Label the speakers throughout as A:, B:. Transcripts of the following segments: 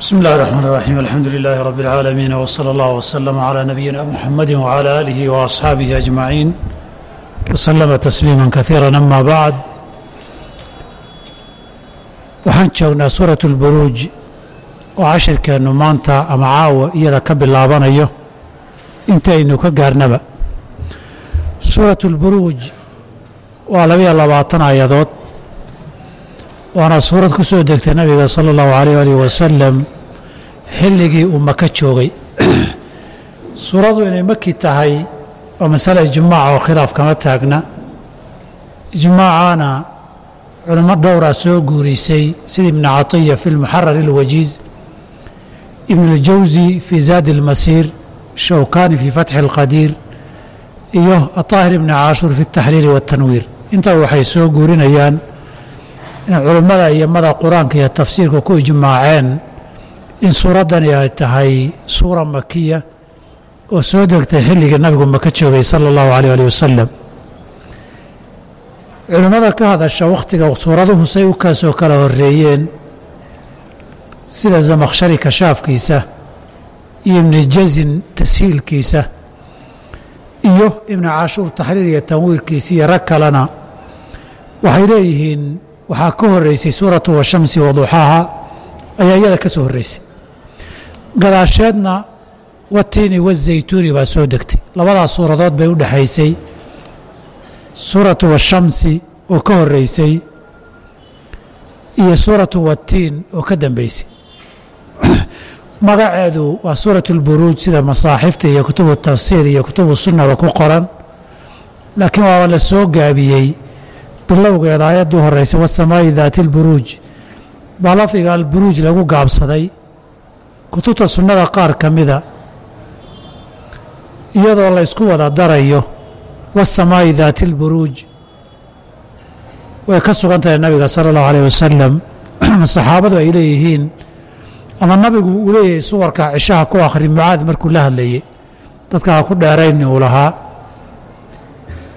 A: بسم الله الرحمن الرحيم الحمد لله رب العالمين وصلى الله وسلم على نبينا محمد وعلى آله وأصحابه أجمعين وسلم تسليما كثيرا أما بعد waxaan joognaa suurat اlburuuj oo cashirkeennu maanta ama caawa iyada ka bilaabanayo intaynu ka gaarnaba suurat اlburuuj waa labayo labaatan aayadood waana suurad ku soo degtay nabiga sala allahu alayh alih wasalam xilligii uu maka joogay suuraddu inay maki tahay waa masale ijmaaca oo khilaaf kama taagna ijmaacaana culimo dhowraa soo guurisay sida ibnu catiya fi lmuxarar ilwajiiz ibn اljawsi fii zaadi اlmasiir shawkani fii fatxi اlqadiir iyo aطaahir ibni caashuur fi اtaxriiri waاtanwiir intaa waxay soo guurinayaan in culummada iyo mada qur'aanka iyo tafsiirka ku ijmaaceen in suuraddani ay tahay suura makiya oo soo degtay xilligii nabigu maka joogay sala allahu alayh alih wasalam culimmada ka hadasha wakhtiga suuraduhu say u kaasoo kala horeeyeen sida zamakhshari kashaafkiisa iyo ibni jazin tashiilkiisa iyo ibni cashuur taxriir iyo tanwiirkiisa iyo rag kalena waxay leeyihiin waxaa ka horeysay suuratu washamsi waduxaaha ayaa iyada ka soo horreysay. Gadaasheedna watiini wazaytuuni baa soo degtay. Labadaas suuradood bay u dhexaysay suuratu washamsi oo ka horeysay iyo suuratu watiin oo ka dambeysay. Magaceedu waa suuratu اlburuuj sida masaaxifta iyo kutubu tafsiir iyo kutubu sunnaba ku qoran. Laakiin waaba la gaabiyey bilowgeeda ayadduu horeysay wasamaa'i daati lburuuj baa lafdiga alburuuj lagu gaabsaday kutubta sunnada qaar ka mida iyadoo laysku wada darayo wasamaa'i daati lburuuj way ka sugan tahay nabiga sal allahu alayh wasalam saxaabadu ay leeyihiin ama nabigu uu leeyahay suwarka cishaha ku akhri mucaad markuu la hadlayay. Dadka ha ku dheerayni uu lahaa.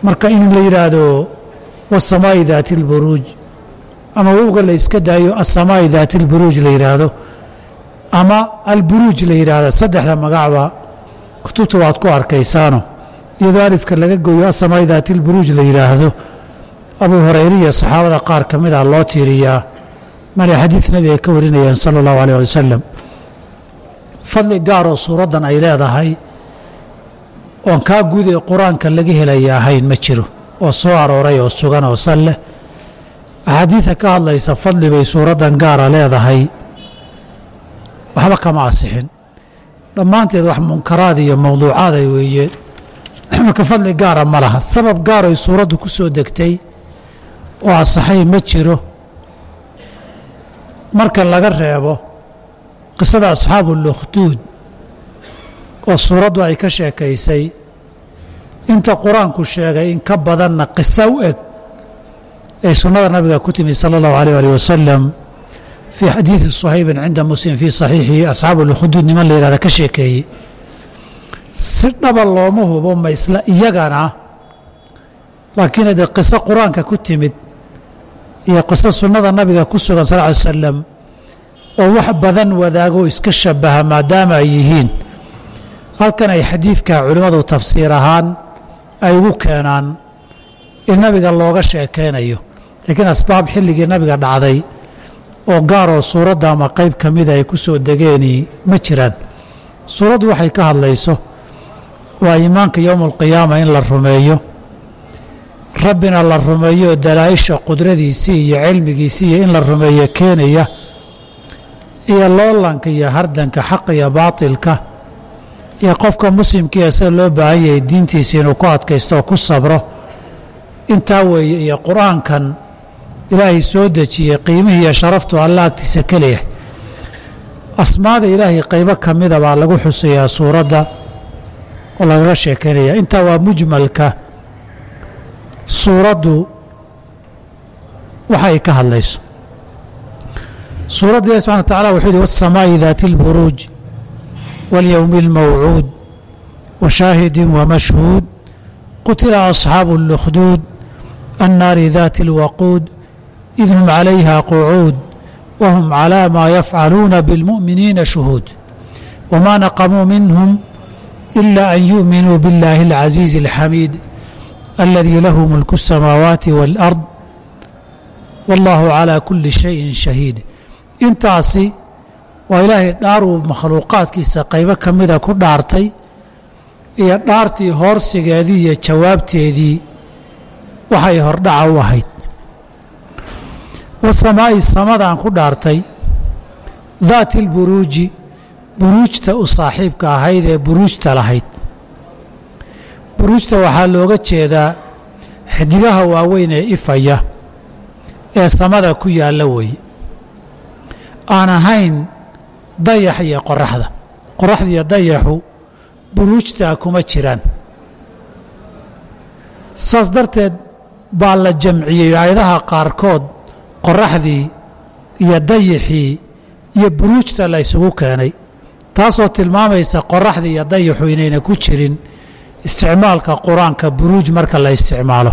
A: Marka in la yidhaahdo wasamaa'i daati alburuuj ama wowga la iska daayo asamaa'i daati alburuuj la yidhaahdo ama alburuuj la yidhaahdo saddexda magacba kutubta waad ku arkaysaano iyadoo alifka laga gooyo asamaa'i daati alburuuj la yidhaahdo abu hurayre iyo saxaabada qaar ka mid ah loo tiiriyaa mana xadiid nebiga ka warinayaan sala allahu aleyh wasalam fadli gaaroo suuraddan ay leedahay oon kaa guud ee qur'aanka laga helaya ahayn ma jiro oo soo arooray oo sugan oo sal leh. Axaadiida ka hadlaysa fadli bay suuraddan gaara leedahay. Waxba kama asixin dhammaanteed wax munkaraad iyo mawduucaada weeye. Marka fadli gaara ma laha. Sabab gaaroy suuraddu ku soo degtay oo asaxay ma jiro. Marka laga reebo qisada asxaabu lukhduud oo suuraddu ay ka sheekaysay inta qur'aanku sheegay in ka badanna qiso u eg ay sunnada nabiga ku timi sala allahu alayh alih wasalam fii xadiidi suhaybin cinda muslim fii saxiixihi asxaabu lukhuduud niman la yihahda ka sheekeeyey. Si dhaba looma hubo ma iyagana laakiin haddee qiso qur'aanka ku timid iyo qiso sunnada nabiga ku sugan sal ly salam oo wax badan wadaagoo iska shabaha maadaama ay yihiin halkan ay xadiidka culimmadu tafsiir ahaan ay ugu keenaan in nabiga looga sheekeynayo. Laakiin asbaab xilligii nabiga dhacday oo gaaroo suuradda ama qayb ka mida ay ku soo degeeni ma jiraan. Suuraddu waxay ka hadlayso waa iimaanka yowma alqiyaama in la rumeeyo. Rabbina la rumeeyo dalaa'isha qudradiisii iyo cilmigiisii iyo in la rumeeyo keenaya iyo loolanka iyo hardanka xaqa iyo baatilka iyo qofka muslimkiia sida loo baahan yahay diintiisa inuu ku adkaysto oo ku sabro. Intaa weeye iyo qur'aankan ilaahay soo dejiyey qiimihii iyo sharaftu alla agtiisa leeyahay asmaada ilaahay qaybo ka mida baa lagu xusayaa suuradda oo lagaga sheekeynaya intaa waa mujmalka suuraddu waxa ay ka hadlayso. Suuradda ilahi subxana wa tacala wuxuu yihi wasamaa'i daati اlburuuj waاlyowmi اlmawcuud washaahidin wamashhuud qutila asxaabu اllukhduud annaari daati اlwaquud id hum calayha qucuud wahum calaa maa yafcaluuna biاlmu'miniina shuhuud wamaa naqamuu minhum ila an yu'minuu biاllaahi اlcasiizi اlxamiid aladii lahu mulku الsamaawaati wاlأrd wاllahu calaa kuli shayin shahiid intaasi waa ilaahay dhaaruu makhluuqaadkiisa qaybo ka mida ku dhaartay iyo dhaartii hoorsigeedii iyo jawaabteedii waxay hordhaca u ahayd. Wasamaa'i samadaan ku dhaartay daati اlburuuji buruujta u saaxiibka ahayd ee buruujta lahayd. Buruujta waxaa looga jeedaa xidigaha waaweyn ee ifaya ee samada ku yaalla weeye. Aan ahayn dayax iyo qoraxda. Qoraxda iyo dayaxu buruujtaa kuma jiraan. Saas darteed baa la jamciyey aayadaha qaarkood qoraxdii iyo dayaxii iyo buruujta la ysugu keenay taasoo tilmaamaysa qoraxda iyo dayaxu inayna ku jirin isticmaalka qur'aanka buruuj marka la isticmaalo.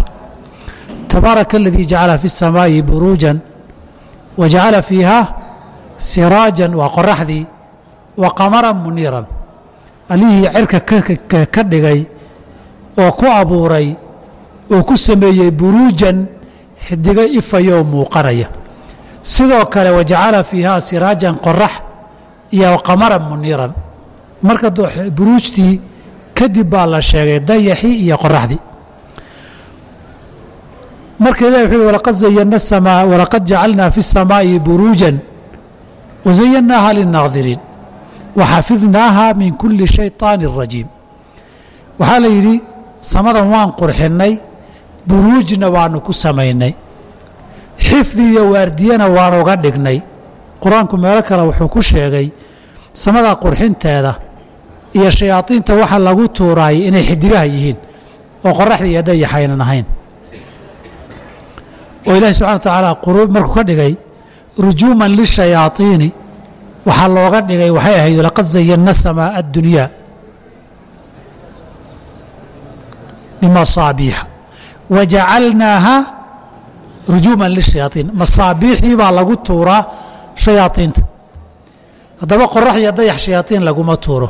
A: Tabaaraka aladii jacala fi الsamaa'i buruujan wa jacala fiiha siraajan waa qoraxdii wa qamaran muniiran. Allihii cirka ka dhigay oo ku abuuray oo ku sameeyey buruujan xidigo ifaya oo muuqanaya. Sidoo kale wa jacala fiiha siraajan qorax iyo qamaran muniiran. Marka buruujtii kadib baa la sheegay dayaxii iyo qoraxdii marka ilahi wuxuu asamaa walaqad jacalnaa fi الsamaa'i buruujan wazayannaaha lilnaadiriin waxafidnaaha min kuli shayطaani rajiim waxaa la yidhi samadan waan qurxinnay buruujna waanu ku samaynay xifdi iyo waardiyana waan uga dhignay qur'aanku meelo kale wuxuu ku sheegay samada qurxinteeda iyo shayaadiinta waxa lagu tuuraayay inay xidigaha yihiin oo qoraxda iyo dayax aynan ahayn oo ilaahi subxana wa tacaala quruub markuu ka dhigay rujuuman lishayaaiini waxaa looga dhigay waxay ahayd laqad zayanna samaa addunyaa bimasaabiixa wa jacalnaaha rujuuman lishayaaiin masaabiixii baa lagu tuuraa shayaaiinta haddaba qorax iyo dayax shayaaiin laguma tuuro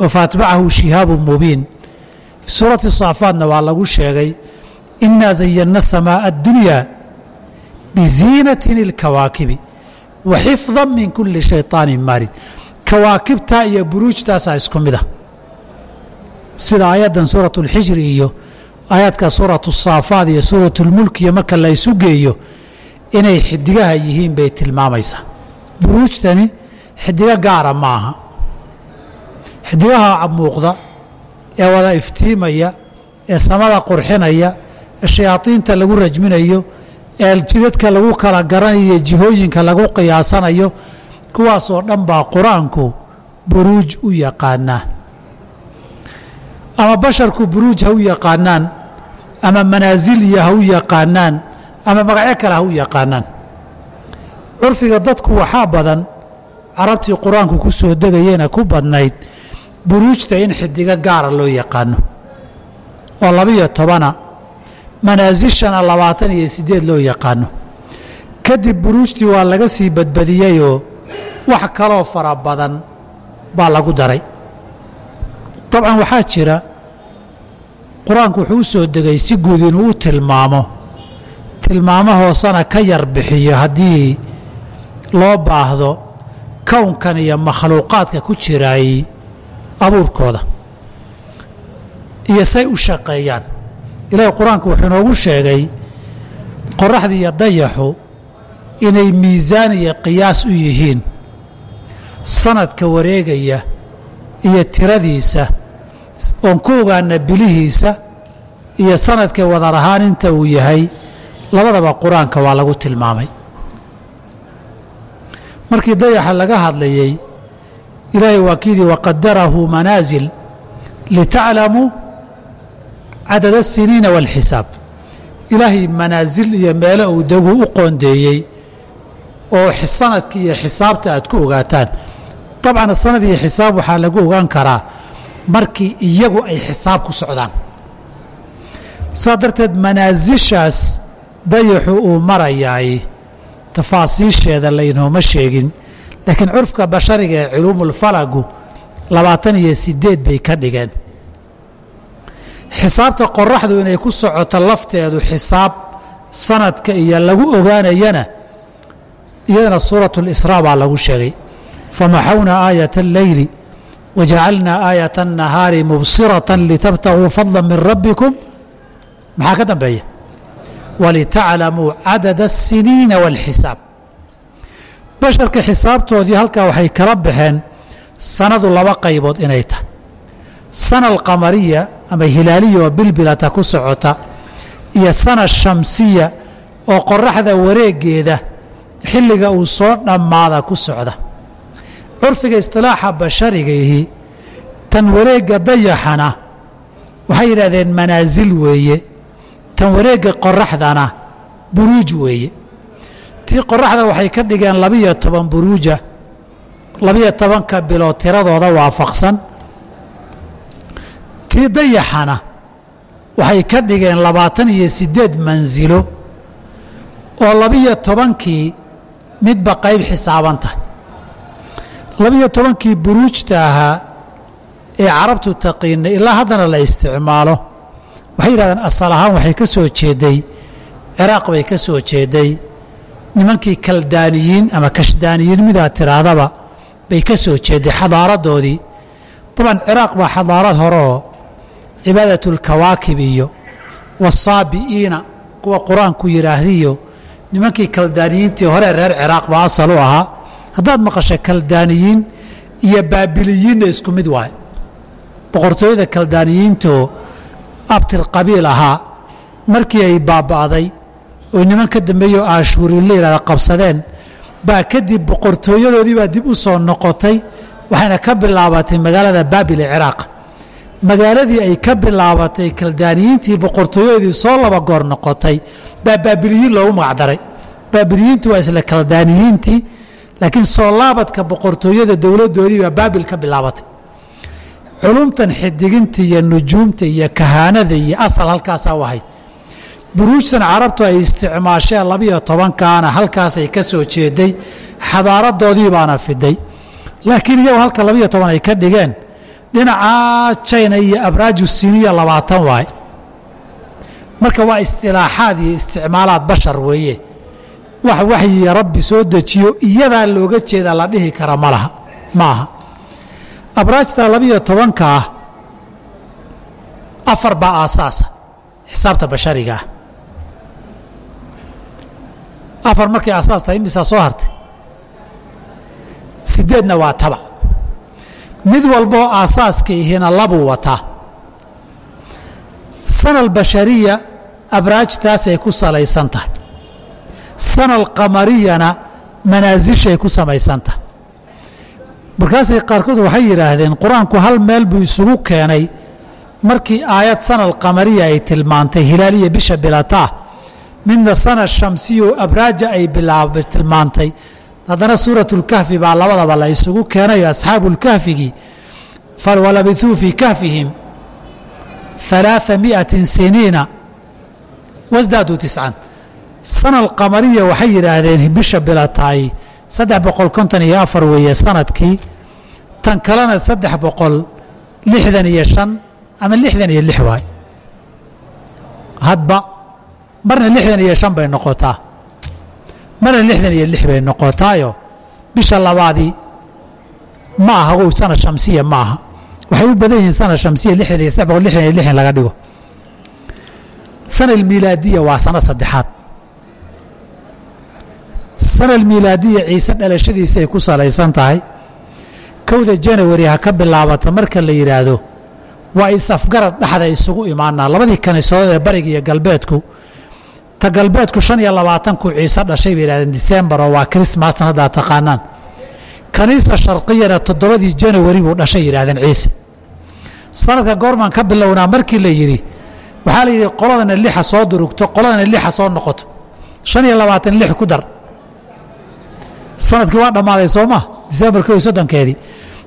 A: oo faatbacahu shihaabu mubiin fi suurati saafaadna waa lagu sheegay inaa zayanna samaaءa اddunyaa biziinatin اlkawaakibi wa xifda min kuli shayطaanin maarid kawaakibtaa iyo buruujtaasaa isku mid ah sida aayaddan suuraة اlxijri iyo aayaadka suuraة الsaafaad iyo suuraة اlmulk iyo marka la isu geeyo inay xidigaha yihiin bay tilmaamaysaa buruujtani xidigo gaara ma aha xidigaha muuqda ee wada iftiimaya ee samada qurxinaya ee shayaadiinta lagu rajminayo ee jidadka lagu kala garanayo jihooyinka lagu qiyaasanayo kuwaasoo dhan baa qur'aanku buruuj u yaqaanaa. Ama basharku buruuj ha u yaqaanaan ama manaasiliya ha u yaqaanaan ama magacyo kale ha u yaqaanaan. Curfiga dadku waxaa badan carabtii qur'aanku ku soo degayeena ku badnayd buruujta in xidigo gaara loo yaqaano oo labiyo tobana manaasishana labaatan iyo siddeed loo yaqaano. Kadib buruujtii waa laga sii badbadiyeyoo wax kaloo fara badan baa lagu daray. Dabcan waxaa jira qur'aanku wuxuu u soo degay si guud inuu u tilmaamo. Tilmaamo hoosena ka yar bixiyo haddii loo baahdo kownkan iyo makhluuqaadka ku jiraay abuurkooda. Iyo say u shaqeeyaan ilaahay qur'aanku wuxuu inoogu sheegay qoraxda iyo dayaxu inay miisaan iyo qiyaas u yihiin. Sanadka wareegaya iyo tiradiisa oon ku ogaana bilihiisa iyo sanadka wadar ahaan inta uu yahay labadaba qur'aanka waa lagu tilmaamay. Markii dayaxa laga hadlayey ilaahay waa ki yidhi waqadarahu manaasil litaclamuu cadad asiniina walxisaab ilaahay manaasil iyo meelo uu deguu u qoondeeyey oo sanadka iyo xisaabta aad ku ogaataan. Dabcan sanad iyo xisaab waxaa lagu ogaan karaa markii iyagu ay xisaab ku socdaan. Saa darteed manaasishaas dayaxu uu marayaay tafaasiisheeda laynooma sheegin. Laakiin curfka bashariga ee culuumulfalagu labaatan iyo siddeed bay ka dhigeen xisaabta qoraxdu inay ku socoto lafteedu xisaab sanadka iyo lagu ogaanayana iyadana suuratu اlisraa baa lagu sheegay famaxawna aayata اlleyli wajacalnaa aayata الnahaari mubsiraة litabtaguu fadla min rabbikum maxaa ka dambeeya walitaclamuu cadada الsiniina wاlxisaab basharka xisaabtoodii halkaa waxay kala baxeen sanadu laba qaybood inay tahay sana alqamariya ama hilaaliya oo bilbilata ku socota iyo sana shamsiya oo qoraxda wareegeeda xilliga uu soo dhammaada ku socda. Curfiga istilaaxa basharigahi tan wareegga dayaxana waxay yidhahdeen manaasil weeye tan wareegga qoraxdana buruuj weeye. Tii qoraxda waxay ka dhigeen labiyo toban buruuja labiyo tobanka bilood tiradooda waafaqsan tii dayaxana waxay ka dhigeen labaatan iyo siddeed mansilo oo labiyo tobankii midba qayb xisaaban tahay. Labiyo tobankii buruujta ahaa ee carabtu taqiinay ilaa haddana la isticmaalo waxay yidhahdeen asal ahaan waxay ka soo jeeday ciraaq bay ka soo jeeday nimankii kaldaaniyiin ama kashdaaniyiin midaa tidhaahdaba bay ka soo jeeday xadaaradoodii. Daban ciraaq baa xadaarad horeoo cibaadatlkawaakib iyo wasaabi'iina kuwa qur'aanku yidhaahdiyo nimankii kaldaaniyiintii hore reer ciraaq baa asal u ahaa haddaad maqasho kaldaaniyiin iyo baabiliyiinna isku mid waay boqortooyada kaldaaniyiintoo abtir qabiil ahaa markii ay baaba'day oo niman ka dambeeyoo aashuuriin la yidhahda qabsadeen baa kadib boqortooyadoodii baa dib u soo noqotay waxayna ka bilaabatay magaalada baabil ee ciraaq magaaladii ay ka bilaabatay kaldaaniyiintii boqortooyadoodii soo laba goor noqotay baa baabiliyiin loogu magacdaray. Baabiliyiintu waa isla kaldaaniyiintii laakiin soo laabadka boqortooyada dowladdoodii baa baabil ka bilaabatay. Culumtan xidiginta iyo nujuumta iyo kahaanada iyo asal halkaasaa u ahayd. Buruujtan carabtu ay isticmaasheen labiyo tobankaana halkaasay ka soo jeeday xadaaradoodii baana fiday. Laakiin iyagu halka labiyo toban ay ka dhigeen dhinacaa jina iyo abraaju siniya labaatan waay. Marka waa istilaaxaad iyo isticmaalaad bashar weeye. Wax waxyiga rabbi soo dejiyo iyadaa looga jeeda la dhihi kara malaha ma aha abraajta labiyo tobanka ah afar baa aasaasa xisaabta bashariga ah. Afar markay aasaas tahay imisaa soo hartay? Sideedna waa tabac mid walboo aasaaska ihina labuu wataa sana albashariya abraajtaasay ku salaysan tahay. Sana alqamariyana manaasishay ku samaysan tahay. Markaasay qaarkood waxay yidhaahdeen qur'aanku hal meel buu isugu keenay markii aayad sana alqamariya ay tilmaantay hilaaliya bisha bilataa midna sana shamsiya abraaja ay bilaab haddana suuratulkahfi baa labadaba la isugu keenayo asxaabuulkahfigii walabithuu fii kahfihim ثaلaaثa miئaةi siniina wasdaaduu tiscan sana alqamariya waxay yidhaahdeen bisha bilataay saddex boqol konton iyo afar weeye sanadkii tan kalena saddex boqol lixdan iyo shan ama lixdan iyo lix waay hadba marna lixdan iyo shan bay noqotaa marna lixdan iyo lix bay noqotaayo bisha labaadii ma aha ow sana shamsiya ma aha. Waxay u badan yihiin sana shamsiya lixdan iyo saddex boqol lixdan iyo lix in laga dhigo. Sana almiilaadiya waa sano saddexaad. Sana almiilaadiya ciise dhalashadiisa ay ku salaysan tahay. Kowda janawari ha ka bilaabata marka la yidhaahdo waa is-afgarad dhexda isugu imaanaa. Labadii kaniisadood ee iyo galbeedku ta galbeedku shan iyo labaatanku ciise dhashay bay yidhahdeen disembar oo waa krismastan haddaa taqaanaan. Kaniisa sharqiyana toddobadii janawari buu dhashay yidhahdeen ciise. Sanadka goormaan ka bilownaa markii la yidhi waxaa la yidhi qoladana lixa soo durugto qoladana lixa soo noqoto. Shan iyo labaatan lix ku dar. Sanadkii waa dhammaaday soo ma? Disembar ko soddonkeedii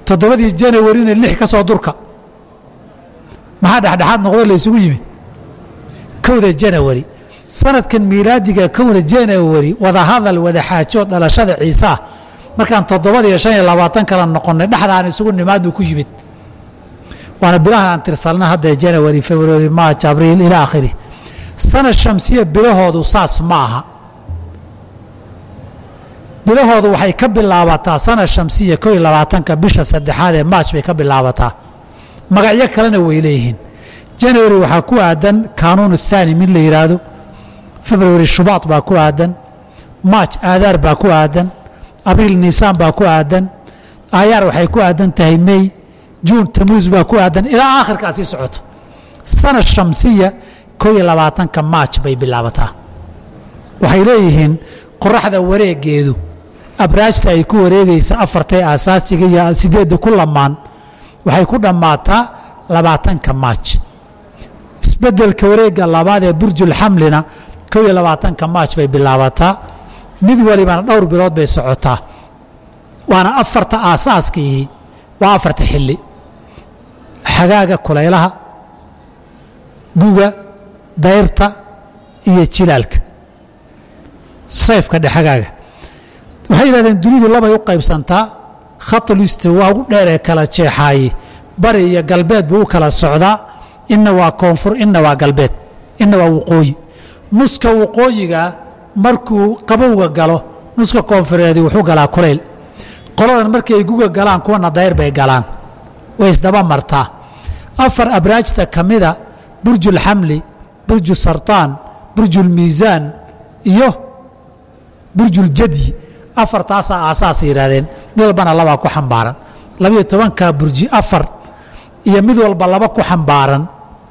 A: toddobadii janawarina lix ka soo durka. Maxaa dhexdhexaad noqdo la yimid? Kowda janawari sanadkan miilaadiga kowna january wadahadal wadaxaajo dhalashada ciiseah markaan toddobadiyo shan iyo labaatan kala noqonnay dhexdaan isugu nimaadnu ku yimid. Waana bilahan aan tirsalna hadda january february march abriil ilaa akhiri sanad shamsiya bilahoodu saas ma aha. Bilahoodu waxay ka bilaabataa sanad shamsiya koo iyo labaatanka bisha saddexaad ee march bay ka bilaabataa. Magacyo kalena way leeyihiin. January waxaa ku aadan kaanuun athaani mid la yidhaahdo february shubaad baa ku aadan. March aadaar baa ku aadan. Abriil niisaan baa ku aadan. Aayaar waxay ku aadan tahay mey juun tamuus baa ku aadan. Ilaa aakhirkaa sii socoto. Sanad shamsiya koo iyo labaatanka march bay bilaabataa. Waxay leeyihiin qoraxda wareegeedu abraajta ay ku wareegaysa afartay aasaasiga iyo sideedda ku lamaan waxay ku dhammaataa labaatanka march. Isbeddelka wareegga labaad ee burjulxamlina koo iyo labaatanka march bay bilaabataa. Mid walibana dhowr bilood bay socotaa. Waana afarta aasaaskii waa afarta xilli. Xagaaga kulaylaha guga dayrta iyo jilaalka. Sayfka dhe xagaaga. Waxay yidhahdeen dunidu labay u qaybsantaa khatulisti waa ugu dheer ee kala jeexaaye bari iyo galbeed buu u kala socdaa. Inna waa koonfur inna waa galbeed. Inna waa waqooyi nuska waqooyigaa markuu qabowga galo nuska koonfureedi wuxuu galaa kulayl. Qoladan markay guga galaan kuwana dayr bay galaan. Way isdaba martaa. Afar abraajta ka mida burjulxamli burju sartaan burjulmiisaan iyo burjuljadyi afartaasaa aasaas yidhaahdeen mid walbana labaa ku xambaaran. Labiyo tobankaa burji afar iyo mid walba laba ku xambaaran.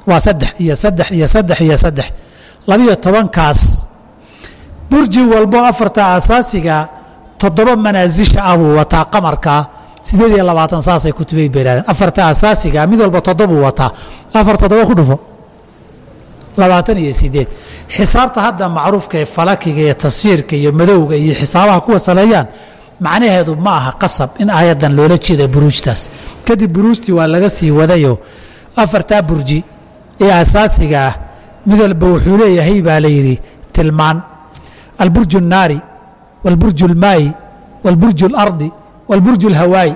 A: Waa saddex iyo saddex iyo saddex iyo saddex labiyo tobankaas. Burji walbo afarta aasaasiga toddoba manaasisha ah buu wataa qamarkaa sideed iyo labaatan saasay kutubay bay yidhahdeen afarta asaasiga mid walba toddobuu wataa. Afar toddoba ku dhufo. Labaatan iyo sideed. Xisaabta hadda macruufka ee falakiga iyo tasiirka iyo madowga iyo xisaabaha kuwa saleeyaan macnaheedu ma aha qasab in aayaddan loola jeeda buruujtaas. Kadib buruujtii waa laga sii wadayo afartaa burji ee asaasiga ah mid walba wuxuu leeyahay baa la yidhi tilmaan alburju الnaari wاlburju اlmaayi wاlburju اlardi wاlburju اlhawaayi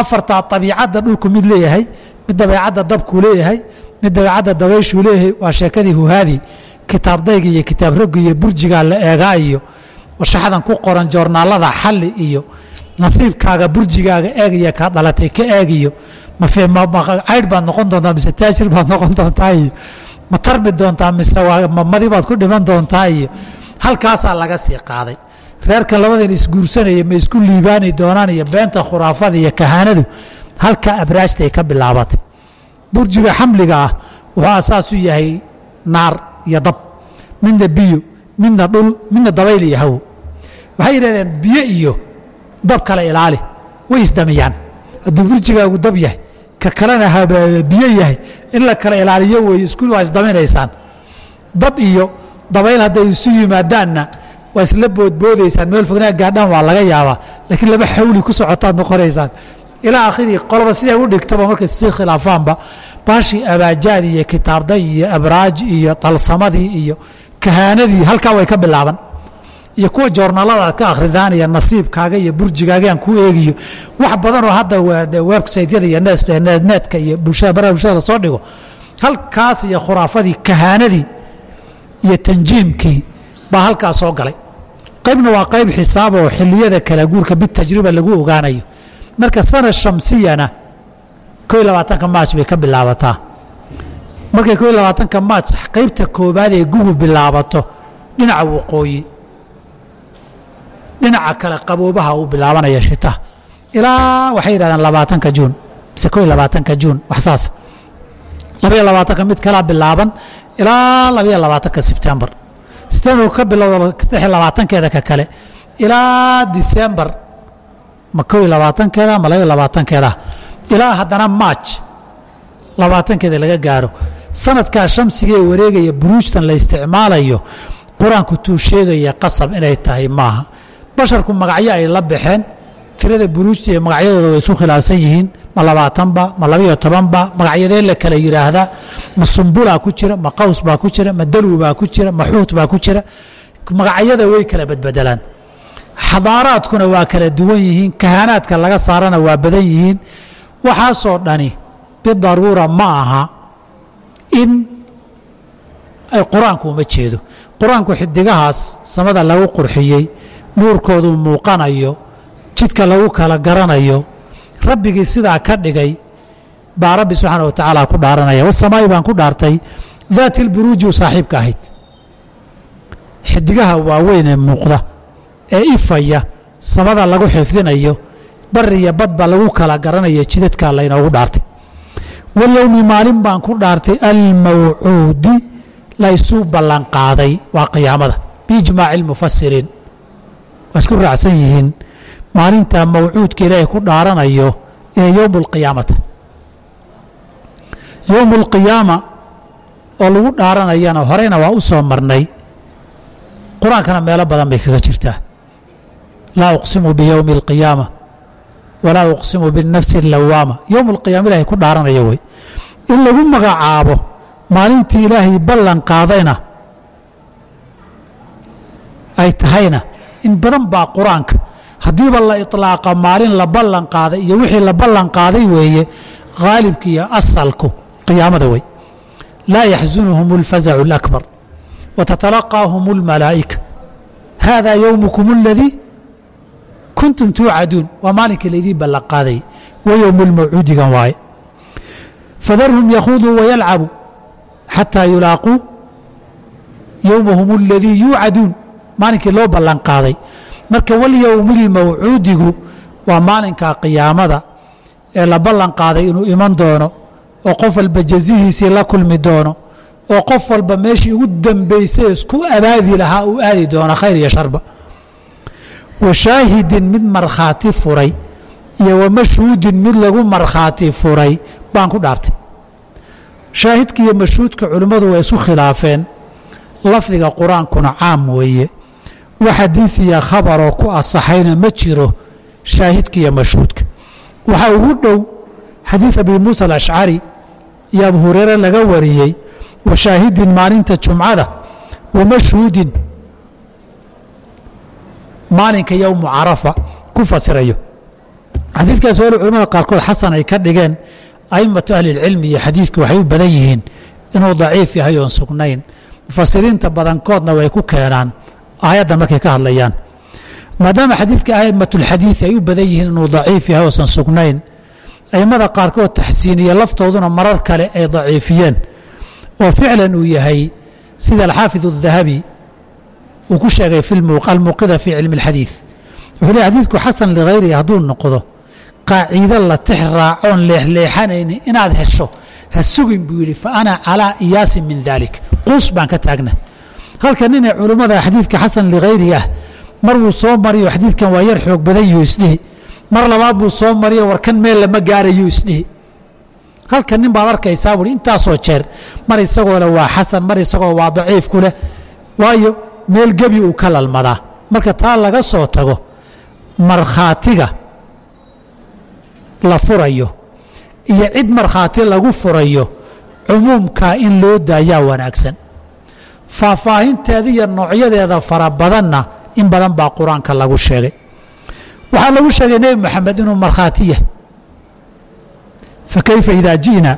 A: afartaa abiicadda dhulku mid leeyahay mid dabeecadda dabkuu leeyahay mid dabeecadda dabayshuu leeyahay waa sheekadii huhaadii kitaabdayga iyo kitaab rogga iyo burjigaa la eegaa iyo washaxdan ku qoran joornaalada xalli iyo nasiibkaaga burjigaaga eegaya kaa dhalatay ka eegiyo caydh baad noqon doontaa mise taajir baad noqon doontaa iyo ma tarmi doontaa mise madi baad ku dhiman doontaa iyo halkaasaa laga sii qaaday. Reerkan labadan isguursanaya ma isku liibaani doonaan iyo beenta khuraafada iyo kahaanadu halkaa abraajtay ka bilaabatay. Burjiga xamliga ah wuxuu asaasu yahay naar iyo dab midna biyo midna dhul midna dabayl iyo hawo. Waxay yidhahdeen biyo iyo dab kale ilaali way isdamiyaan hadduu burjigaagu dab yahay ka kalena biyo yahay in la kala ilaaliyo wey isku waa isdaminaysaan dab iyo dabayl hadday isu yimaadaanna waa isla boodboodaysaan. Meel fognaa gaadhaan waa laga yaabaa. Laakiin laba xawli ku socotaad noqonaysaan ilaa akhirii qoloba siday u dhigtaba markay sii khilaafaanba baashii abaajaad iyo kitaabday iyo abraaj iyo dalsamadii iyo kahaanadii halkaa way ka bilaaban iyo kuwa joornaalada aad ka akhridaan iyo nasiibkaaga iyo burjigaaga aan ku eegiyo wax badanoo hadda websaytyada iyo netka iyo bulshada baraha bulshada la soo dhigo. Halkaas iyo khuraafadii kahaanadii iyo tanjiimkii baa halkaa soo galay. Qaybna waa qayb xisaab oo xiliyada kala guurka bitajriba lagu ogaanayo. Marka sana shamsiyana ko iyo labaatanka maaj bay ka bilaabataa. Markay ko iyo labaatanka maaj qaybta koobaad ee gugu bilaabato dhinaca waqooyi dhinaca kale qaboobaha uu bilaabanaya shitaha ilaa waxay yidhahdeen labaatanka juun mise ko labaatanka juun wax saas. Labaiyo labaatanka mid kalaa bilaaban ilaa labaiyo labaatanka sebtembar sebtembar ka bilowda saddexiyo labaatankeeda ka kale ilaa disembar ma ko labaatankeeda ma labaiyo labaatankeeda. Ilaa haddana maaj labaatankeeda laga gaaro. Sanadkaa shamsiga ee wareegaya buruujtan la isticmaalayo qur'aanku tuu sheegaya qasab inay tahay maaha basharku magacyo ay la baxeen tirada buruujta iyo magacyadooda way isu khilaafsan yihiin. Ma labaatanba ma labayo tobanba magacyadee la kala yidhaahdaa ma sumbulaa ku jira ma qaws baa ku jira ma dalwi baa ku jira ma xuut baa ku jira. Magacyada way kala badbedelaan xadaaraadkuna waa kala duwan yihiin kahaanaadka laga saarana waa badan yihiin. Waxaasoo dhani bidaruura ma aha in ay qur'aanku uma jeedo. Qur'aanku xidigahaas samada lagu qurxiyey nuurkoodu muuqanayo jidka lagu kala garanayo rabbigii sidaa ka dhigay baa rabbi subxaana wa tacaala ku dhaaranaya. Wasamaa'i baan ku dhaartay daati lburuuji saaxiibka ahayd. Xidigaha waaweyn ee muuqda ee ifaya samada lagu xifdinayo bariya badba lagu kala garanayo jidadkaa laynoogu dhaartay. Walyowmi maalin baan ku dhaartay almawcuudi laysuu ballanqaaday waa qiyaamada. Biijmaaci lmufasiriin waa isku raacsan yihiin. Maalintaa mawcuudka ilaahay ku dhaaranayo ee yowmu alqiyaamata yowmu alqiyaama oo lagu dhaaranayana horeyna waa u marnay. Qur'aankana meelo badan bay kaga jirtaa. Laa uqsimu biyowmi alqiyaama walaa uqsimu binafsi allawaama yowmu alqiyaama ilahay ku dhaaranaya wey in lagu magacaabo maalintii ilaahay ballan qaadayna ay tahayna in badan baa qur-aanka haddiiba la iطlaaqa maalin la ballan qaaday iyo wixii la ballan qaaday weeye khaalibka iyo asalku qiyaamada wey laa yaxsunhum اlfazacu اlakbar watatalaqaahum اlmalaa'ika hada yowmukum اladii kuntum tuucaduun waa maalinkii laydii ballan qaaday wa yowmu lmawcuudigan waaye fadarhum yakhuuduu wayalcabuu xataa yulaaquu yowmahum اladii yuucaduun maalinkii loo ballan qaaday. Marka walyowmi lmawcuudigu waa maalinka qiyaamada ee la ballan qaaday inuu iman doono oo qof walba jazihiisii la kulmi doono oo qof walba meeshii ugu dambaysay isku abaadi lahaa uu aadi doono khayr iyo sharba. Wa mid markhaati furay iyo wa mid lagu markhaati furay baan ku dhaartay. Shaahidka iyo mashhuudka culimmadu way isu khilaafeen. Lafdiga qur'aankuna caam weeye wax xadiid iyo khabaroo ku asaxayna ma jiro shaahidka iyo mashhuudka. Waxaa ugu dhow xadiid abi muusa alashcari iyo abu hureyre laga wariyey wa shaahidin maalinta jumcada wa mashhuudin maalinka yowmu carafa ku fasirayo. Xadiidkaas wali culamada qaarkood xasan ay ka dhigeen aimatu ahlilcilmi iyo xadiidku waxay u badan yihiin inuu daciif yahay oon sugnayn. Mufasiriinta badankoodna way ku keenaan aayadda markay ka hadlayaan. Maadaama xadiidka a'imatulxadiidi ay u badan yihiin inuu daciif yahay oosan sugnayn a'immada qaarkood taxsiiniya laftooduna marar kale ay daciifiyeen. Oo ficlan uu yahay sida alxaafid adahabi uu ku sheegay fi almuuqida fii cilmi alxadiid wuxuu leey xadiidku xasan likhayrihi hadduu noqdo qaaciido la tix raacoon leexleexanayni inaad hesho ha sugin buu yidhi fa ana calaa iyaasin min daalik quus baan ka taagna halka ninay culummada xadiidka xasan ligayrihi ah mar wuu soo mariyo xadiidkan waa yar xoog badan yuu isdhihi. Mar labaad buu soo mariyo warkan meel lama gaarayuu isdhihi. Halka nin baad arkaysaa buui intaasoo jeer mar isagoo waa xasan mar isagoo waa daciif ku waayo meel gebi uu ka lalmadaa marka taa laga soo tago markhaatiga la furayo iyo cid markhaati lagu furayo cumuumkaa in loo daayaa wanaagsan faahfaahinteeda iyo noocyadeeda fara badanna in badan baa qur'aanka lagu sheegay. Waxaa lagu sheegay nebi moxamed inuu markhaati yahay. Fakayfa ida ji'na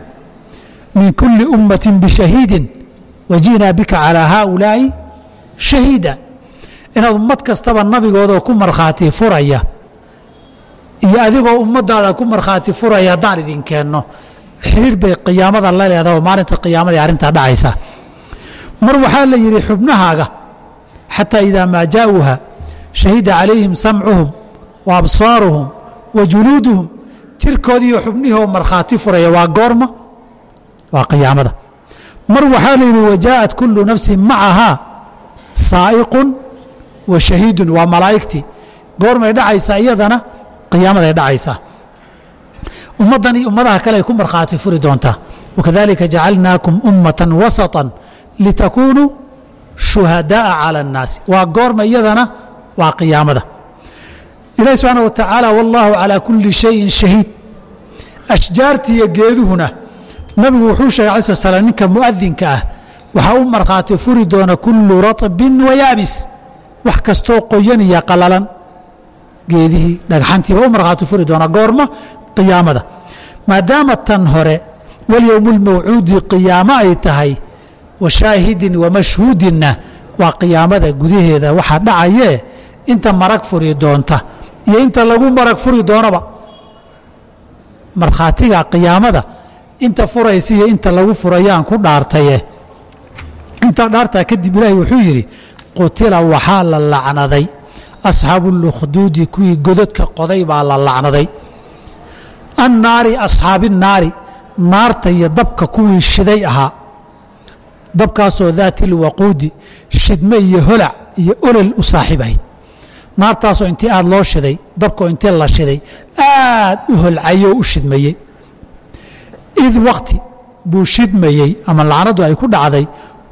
A: min kuli ummati bishahiidin wa ji'naa bika calaa haaulaa'i shahiida. Inaad ummad kastaba nabigoodoo ku markhaati furaya iyo adigoo ummaddaada ku markhaati furaya haddaan idin keenno xiriir bay qiyaamada la leedaha oo maalinta qiyaamada arrintaa dhacaysa mar waxaa la yidhi xubnahaaga xataa idaa maa jaa'uuha shahida calayhim samcuhum wa absaaruhum wa juluuduhum jirkoodiiyo xubnihoo markhaati furaya waa goorma waa qiyaamada. Mar waxaa la yidhi wajaa'at kullu nafsin macahaa saa'iqun wa shahiidun waa malaa'igtii. Goormay dhacaysaa iyadana qiyaamaday dhacaysaa. Ummaddan iyo ummadaha kale ay ku markhaati furi doontaa. Wakadalika jacalnaakum ummatan wasatan litakuunuu shuhadaa'a cala annaasi. Waa goorma iyadana waa qiyaamada. Ilahi subxaana wa tacaala wallaahu calaa kulli shayin shahiid. Ashjaartii iyo geeduhuna nabigu wuxuu sheegay alai slat slam ninka mu'adinka ah waxaa u markhaati furi doona kullu raطbin wa yaabis wax kastoo qoyan iyo qalalan geedihii dhagxantiiba u markhaati furi doona goorma qiyaamada. Maadaama tan hore walyowmu lmawcuudi qiyaamo ay tahay wa shaahidin waa qiyaamada gudaheeda waxaa dhacayee inta marag furi doonta iyo inta lagu marag furi doonaba. Markhaatiga qiyaamada inta furaysa iyo inta lagu furayaan ku dhaartaye. Intaa dhaartaa kadib ilaahi wuxuu yidhi qutila waxaa la lacnaday. Asxaabu lukhduudi kuwii gododka qoday baa la lacnaday. Annaari asxaabi naari naarta iyo dabka kuwii shiday ahaa dabkaasoo daati lwaquudi shidme iyo holac iyo olol u saaxiibahayd naartaasoo intii aad loo shiday dabkoo intii la shiday aad u holcayoo u shidmayey. Id wakti buu shidmayey ama lacnadu ay ku dhacday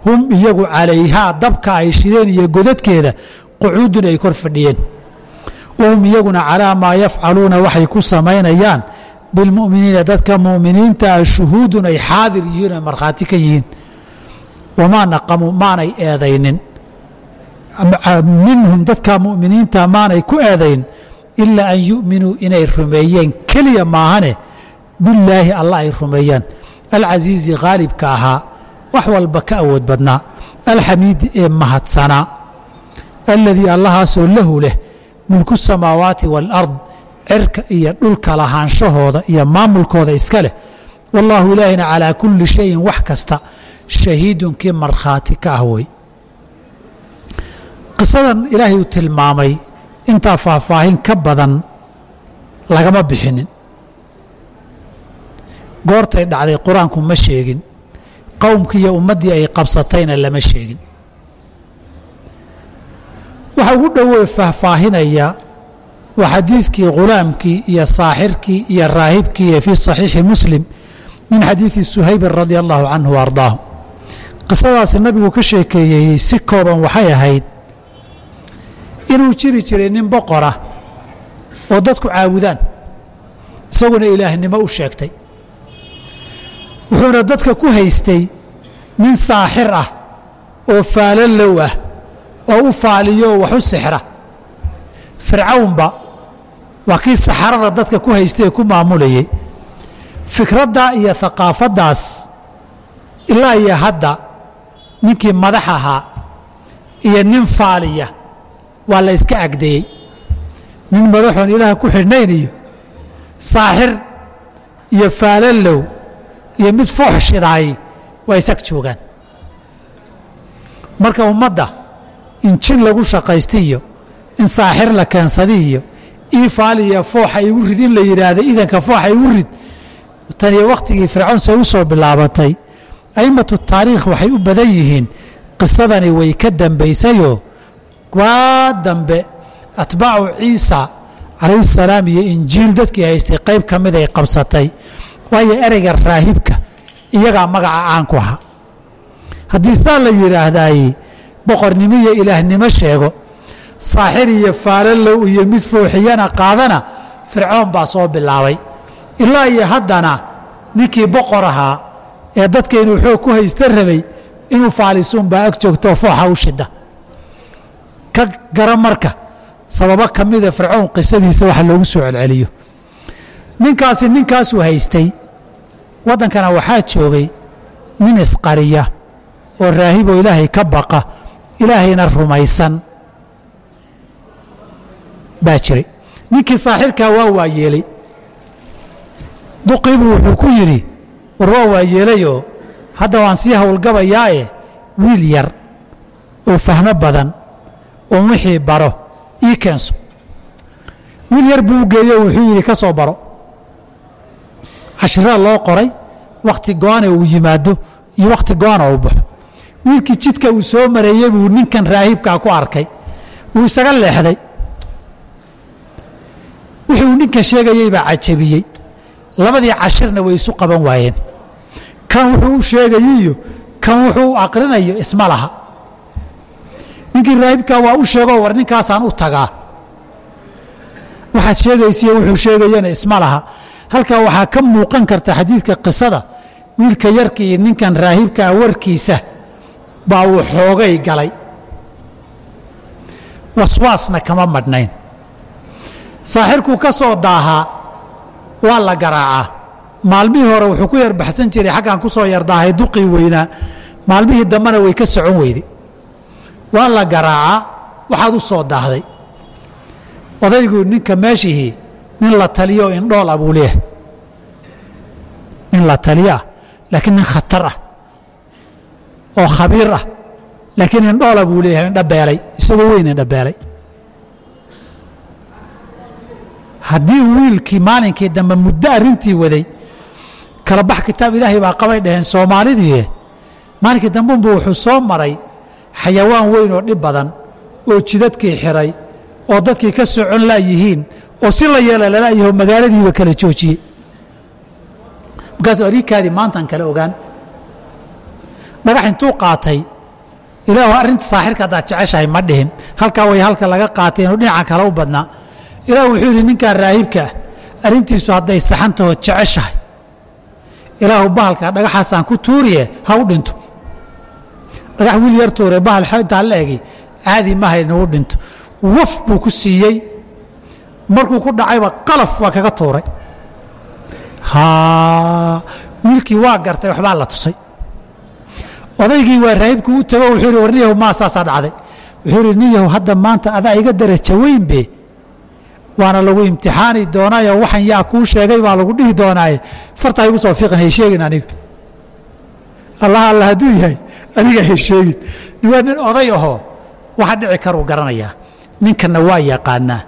A: hum iyagu calayhaa dabka ay shideen iyo godadkeeda qucuudun ay kor fadhiyeen. Wahum iyaguna calaa maa yafcaluuna waxay ku samaynayaan bilmu'miniina dadka mu'miniintaa shuhuudun ay xaadir yihiin oy markhaati ka yihiin wamaa naqamuu maanay eedaynin minhum dadka mu'miniinta maanay ku eedayn ilaa an yu'minuu inay rumeeyeen keliya maahane billaahi allah ay rumeeyaan alcasiizi khaalibka ahaa wax walba ka awood badnaa alxamiidi ee mahadsanaa alladii allahaasoo lahu leh mulku samaawaati waalard cirka iyo dhulka lahaanshahooda iyo maamulkooda iska leh wallaahu ilaahina calaa kulli shayin wax kasta shahiidun kii markhaati ka ah wey qisadan ilaahay uu tilmaamay intaa faahfaahin ka badan lagama bixinin goortay dhacday qur'aanku ma sheegin qowmkii iyo ummaddii ay qabsatayna lama sheegin waxa ugu dhowey faahfaahinaya waa xadiidkii khulaamkii iyo saaxirkii iyo raahibkii ee fii saxiixi muslim min xadiidi suhaybin radia allahu canhu wa qisadaasi nabigu ka sheekeeyey si kooban waxay ahayd inuu jiri jiray nin boqora oo dadku caabudaan isaguna ilaahnimo u sheegtay. Wuxuuna dadka ku haystay nin saaxir ah oo faalalow ah oo u faaliyo oo wax sixra. Fircawnba waa kii saxarada dadka ku haystay ee ku maamulayay. Fikraddaa iyo haqaafaddaas ilaa iyo hadda ninkii madax ahaa iyo nin faaliya waa la iska agdayey nin madaxoon ilaaha ku xidhnayn iyo saaxir iyo faalalow iyo mid foox shidaay waa isag joogaan. Marka ummadda in jin lagu shaqaysta iyo in saaxir la keensada iyo ii faaliya fooxa igu rid in la yidhaahda idanka fooxa igu rid taniyo wakhtigii fircoon say u soo bilaabatay a'immatu taariikh waxay u badan yihiin qisadani way ka dambaysayoo waa dambe atbaacu ciisa calayhi salaam iyo injiil dadkii haystay qayb ka mid ay qabsatay waayo ereyga raahibka iyagaa magaca caan ku ahaa. Haddii saa la yidhaahdaayey boqornimo iyo ilaahnimo sheego saaxir iyo faalalow iyo mid fooxiyana qaadana fircoon baa soo bilaabay. Ilaa iyo haddana ninkii boqor ahaa ee dadka inuu xoog ku haysta rabay inuu faalisuun baa ag joogtoo fooxa u shida ka gara marka sababo ka mida fircoon qisadiisa waxa loogu soo celceliyo. Ninkaasi ninkaasuu haystay waddankana waxaa joogay nin isqariya oo raahiboo ilaahay ka baqa ilaahayna rumaysan baa jiray. Ninkii saaxirkaa waa waayeelay duqiibuu wuxuu ku yidhi war waa waayeelayoo hadda waan sii howlgabayaae wiil yar oo fahmo badan oo wixii baro ii keenso. Wiil yar buu u geeyo wuxuu yidhi ka soo baro. Cashiraa loo qoray wakhti go-ana uu yimaado iyo wakhti go-ana uu baxo. Wiilkii jidka uu soo mareeyey buu ninkan raahibkaa ku arkay. Wuu isaga leexday. Wuxuu ninkan sheegayey baa cajabiyey labadii cashirna way isu qaban waayeen. Kan wuxuu u sheegayiyo kan wuxuu u aqrinayo isma laha. Ninkii raahibkaa waa u sheegoo war ninkaasaan u tagaa. Waxaad sheegaysiiyo wuxuu sheegayana isma laha. Halkaa waxaa ka muuqan karta xadiidka qisada wiilka yarka iyo ninkan raahibkaa warkiisa baa uu xoogay galay. Waswaasna kama madhnayn. Saaxirkuu ka soo daahaa waa la garaacaa. Maalmihii hore wuxuu ku yarbaxsan jiray xaggaan ku soo yardaahay duqii weynaa maalmihii dambena way ka socon weyday waa la garaacaa. Waxaad u soo daahday. Odaygu ninka meeshihii nin la taliyo indhool buu leeyahay. Nin la taliyo ah laakiin nin khatar ah. Oo khabiir ah. Laakiin indhoola buu leeyahay indhabeelay isagoo weyn indhabeelay haddii wiilkii maalinkii dambe muddo arrintii waday kala bax kitaab ilaahay baa qabay dhaheen soomaaliduye maalinkii dambenbu wuxuu soo maray xayawaan weyn oo dhib badan oo jidadkii xiray oo dadkii ka socon laayihiin oo si la yeela lalayaho magaaladiiba kala joojiyey. Markaasuu ariikaadii maantan kale ogaan. Dhagax intuu qaatay ilaahu arrinta saaxirka haddaad jeceshahay ma dhihin. Halkaa way halka laga qaatay inuu dhinaca kale u badnaa ilaah wuxuu yidhi ninkaa raahibka ah arrintiisu hadday saxantaho jeceshahay. Ilaahu bahalka dhagaxaasaan ku tuuriye ha u dhinto. Dhagax wiil yar tuure bahal intaa la egi caadi maha inuu dhinto. Waf buu ku siiyey. Markuu ku dhacayba qalaf waa kaga tuuray. Wiilkii waa gartay waxbaa la tusay. Odaygii waa raahibkii u tago wuxuu yidhi war niyahu maa saasaa dhacday. Wuxuu yidhi niyahu hadda maanta adaa iga daraja weynbe waana lagu imtixaani doonaayo waxan yaa kuu sheegay baa lagu dhihi doonaaye. Fartaa igu soo fiiqin hay sheegin aniga allah alla hadduu yahay aniga hay sheegin. Waa nin oday ahoo waxa dhici karuu garanayaa ninkanna waa yaqaanaa.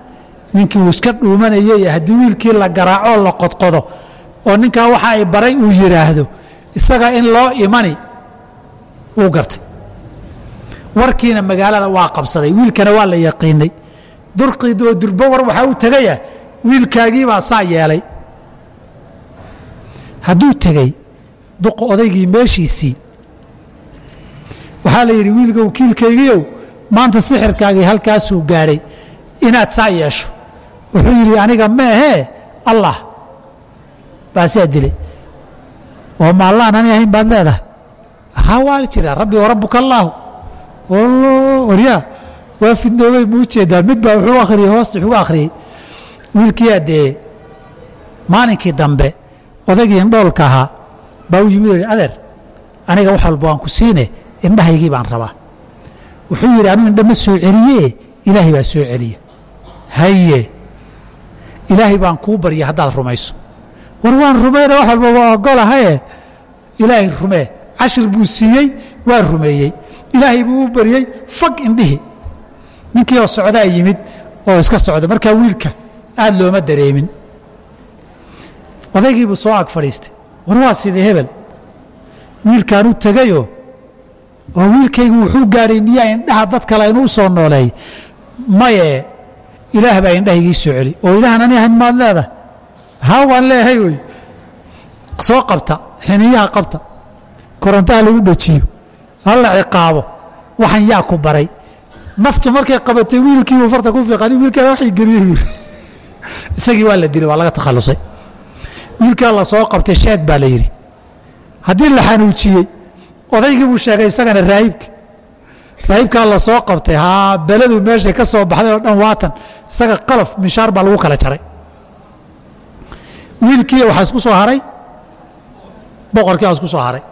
A: Ninkii uu iska dhuumanayay haddii wiilkii la garaacoo la qodqodo oo ninkaa waxa ay baray uu yidhaahdo isaga in loo imani wuu gartay. Warkiina magaalada waa qabsaday wiilkana waa la yaqiinay durqiid oo durbo war waxaa u tegaya wiilkaagiibaa saa yeelay. Hadduu tegey duqa odaygii meeshiisii. Waxaa la yidhi wiilgow kiilkaygiiow maanta sixirkaagii halkaasuu gaadhay inaad saa yeesho. Wuxuu yidhi aniga ma ahee allah. Baasaa dilay. Oo maallaan ani ahayn baad leedahay. Haa waa jiraa rabbi warabbuka allaahu waryaa waa fidnoobay ma u jeedaa mid baa wuxuu akhriyey hoosta wuxuu akhriyey wiilkiyaa dee maalinkii dambe odaygii indhoolka ahaa baa u yimid adeer aniga wax walba waan ku siine indhahaygii baan rabaa. Wuxuu yidhi anigu indha ma soo celiyee ilaahay baa soo celiya haye ilaahay baan kuu barya haddaad rumayso. War waan rumayna wax walba waa ogolahaye ilaahay rumee cashir buu siiyey waa rumeeyey. Ilaahay buu u baryey fag indhihii ninkii oo socdaa yimid oo iska socda markaa wiilka aad looma dareemin. Odaygiibuu soo ag fadhiistay war waa sidii hebel? Wiilkaan u tegayoo? Oo wiilkaygu wuxuu gaadhay miyaa indhaha dad kale inuu soo nooleey maye ilaah baa indhahaygii soo celi. Oo ilaahan ani ahayn maad leedahay. Haa waan leehay wey soo qabta xiniyaha qabta. Korontaha lagu dhajiyo halla ciqaabo. Waxan yaa ku baray naftu markay qabatay wiilkiibuu farta ku fiiqan wiilkaana waxay geliyey isagii waa la dilay waa laga takhallusay wiilkaa la soo qabtay sheeg baa la yidhi haddii la xanuujiyey odaygii buu sheegay isagana raahibka. Raahibkaa la soo qabtay haa beladu meeshay ka soo baxday oo dhan waatan isaga qalaf minshaar baa lagu kala jaray. Wiilkii waxaa isku soo haray? Boqorkii waa isku soo haray.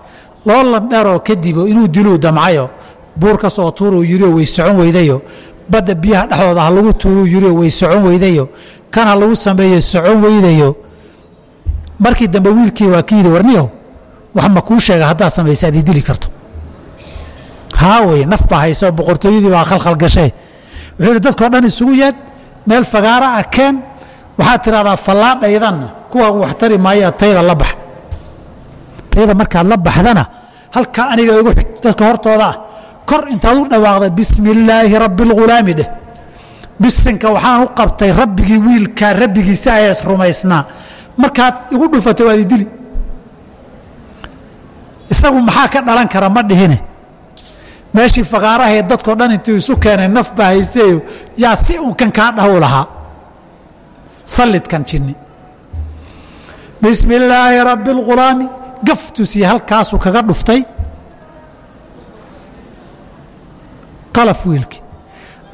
A: Loo landheeroo kadibo inuu diluu damcayo buur ka soo tuuruu yirioo way socon weydayo. Badda biyaha dhexdooda ha lagu tuuruu yirioo way socon weydayo. Kan ha lagu sameeyo socon weydayo. Markii dambe wiilkii waa ki yidhi warniyow wax ma kuu sheega haddaad samaysa ad ii dili karto. Haa wey naf baa haysa oo boqortooyadii baa khalkhal gashay. Wuxuu yidhi dadkao dhan isugu yeedh meel fagaara ah keen. Waxaad tidhahdaa fallaadhaydanna kuwaagu wax tari tayda la bax. Tayda markaad la baxdana halkaa aniga igu dadka hortooda ah kor intaad u dhawaaqda bismi rabbi اlghulaami dheh. Bisinka waxaan u qabtay rabbigii wiilkaa rabbigiisa ayees rumaysnaa. Markaad igu dhufatay waad idili isagu maxaa ka dhalan kara ma dhihine. Meeshii fagaarahee dadkao dhan intuu isu keenay naf baa hayseeyo. Yaa si un kan kaa dhahu lahaa. Sallidkan jinni. Bismi illaahi rabbi اlghulaami gaftusiya halkaasuu kaga dhuftay qalaf wiilkii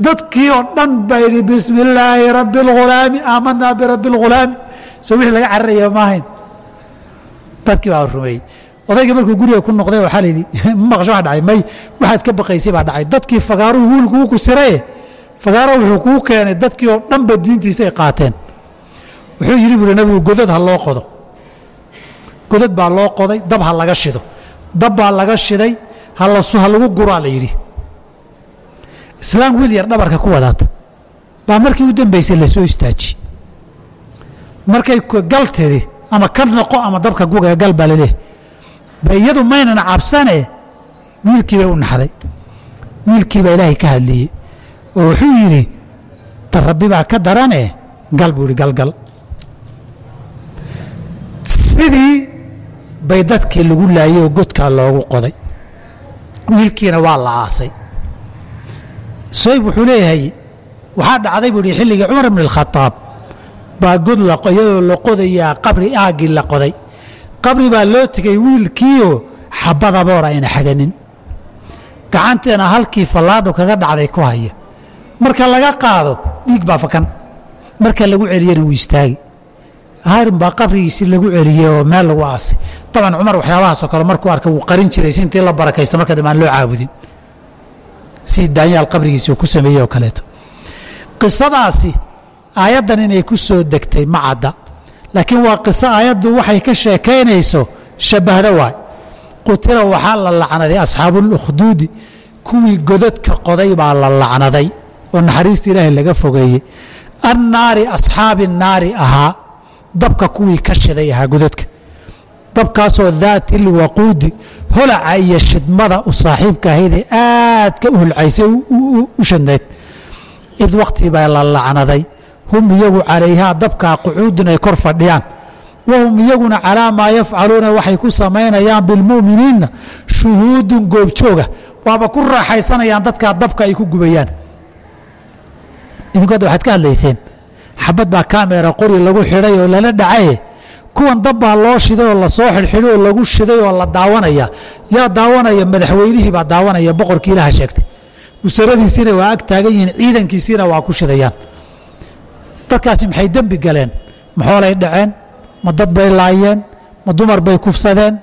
A: dadkii oo dhan baa yidhi bismi illaahi rabbi اlghulaami aamanaa birabbi اlghulaami soo laga cararaya maahayn dadkii baa rumeeyey odaygii markuu guriga ku noqday waxaa layidhi maqasho waa dhacay may waxaad ka baqaysay baa dhacay dadkii fagaaruhu wiilkuu ku siraye fagaaro wuxuu kuu keenay dadkii oo dhanba diintiisa ay qaateen wuxuu yidhi buuri nabigu godad ha loo qodo godad baa loo qoday dab ha laga shido dab baa laga shiday ha lagu guraa la yidhi islaam wiil yar dhabarka ku wadaata. Baa markii u dambaysay la soo istaaji. Markay galteedi ama ka noqo ama dabka guga gal baa laleehay ba iyadu maynan cabsane wiilkii bay u naxday. Wiilkii baa ilaahay ka hadliyey. Oo wuxuu yidhi ta rabbi baa ka darane gal buu yidhi galgal sidii bay dadkii lagu laayey oo godkaa loogu qoday. Wiilkiina waa la aasay soyb wuxuu leeyahay waxaa dhacday buu hi xilligii cumar ibn اlkhadaab baa god iyadoo la qodayaa qabri aaggii la qoday. Qabri baa loo tegay wiilkiioo xabadaboor ayna xaganin. Gacanteena halkii fallaadho kaga dhacday ku haya. Marka laga qaado dhiig baa fakan. Marka lagu celiyana wuu istaagi haarun baa qabrigiisii lagu celiyey oo meel lagu aasay. Dabcan cumar waxyaabahaasoo kale markuu arka wuu qarin jiray si intii la barakaysta marka aan loo caabudin si daanyaal qabrigiisi uu ku sameeyey oo kaleeto. Qisadaasi aayaddan inay ku soo degtay ma cadda laakiin waa qiso aayaddu waxay ka sheekaynayso shabbahda waay. Qutila waxaa la lacnaday asxaabuulukhduudi kuwii godadka qoday baa la lacnaday oo naxariista ilaahay laga fogeeyey. Annaari asxaabi naari ahaa dabka kuwii ka shiday ahaa godadka. Dabkaasoo daati lwaquudi holaca iyo shidmada u saaxiibka ahaydee aadka u hulcaysay u shadnayd id wakhtii baa la lacnaday. Hum iyagu calayhaa dabkaa qucuudun ay kor fadhiyaan. Wahum iyaguna calaa maa yafcaluuna waxay ku samaynayaan bilmu'miniinna shuhuudun goobjooga. Waaba ku raaxaysanayaan dadkaa dabka ay ku gubayaan. Idinku hadda waxaad ka hadlayseen xabad baa kaamera qori lagu xidhay oo lala dhacaye kuwan dabbaa loo shiday oo la soo xidhxidhay oo lagu shiday oo la daawanaya. Yaa daawanaya madaxweynihii baa daawanaya boqorkii ilaha sheegtay. Usaradiisiina waa ag taagan yihiin ciidankiisiina waa ku shidayaan. Dadkaasi maxay dembi galeen? Ma dhaceen? Ma dad bay laayeen? Ma dumar bay kufsadeen?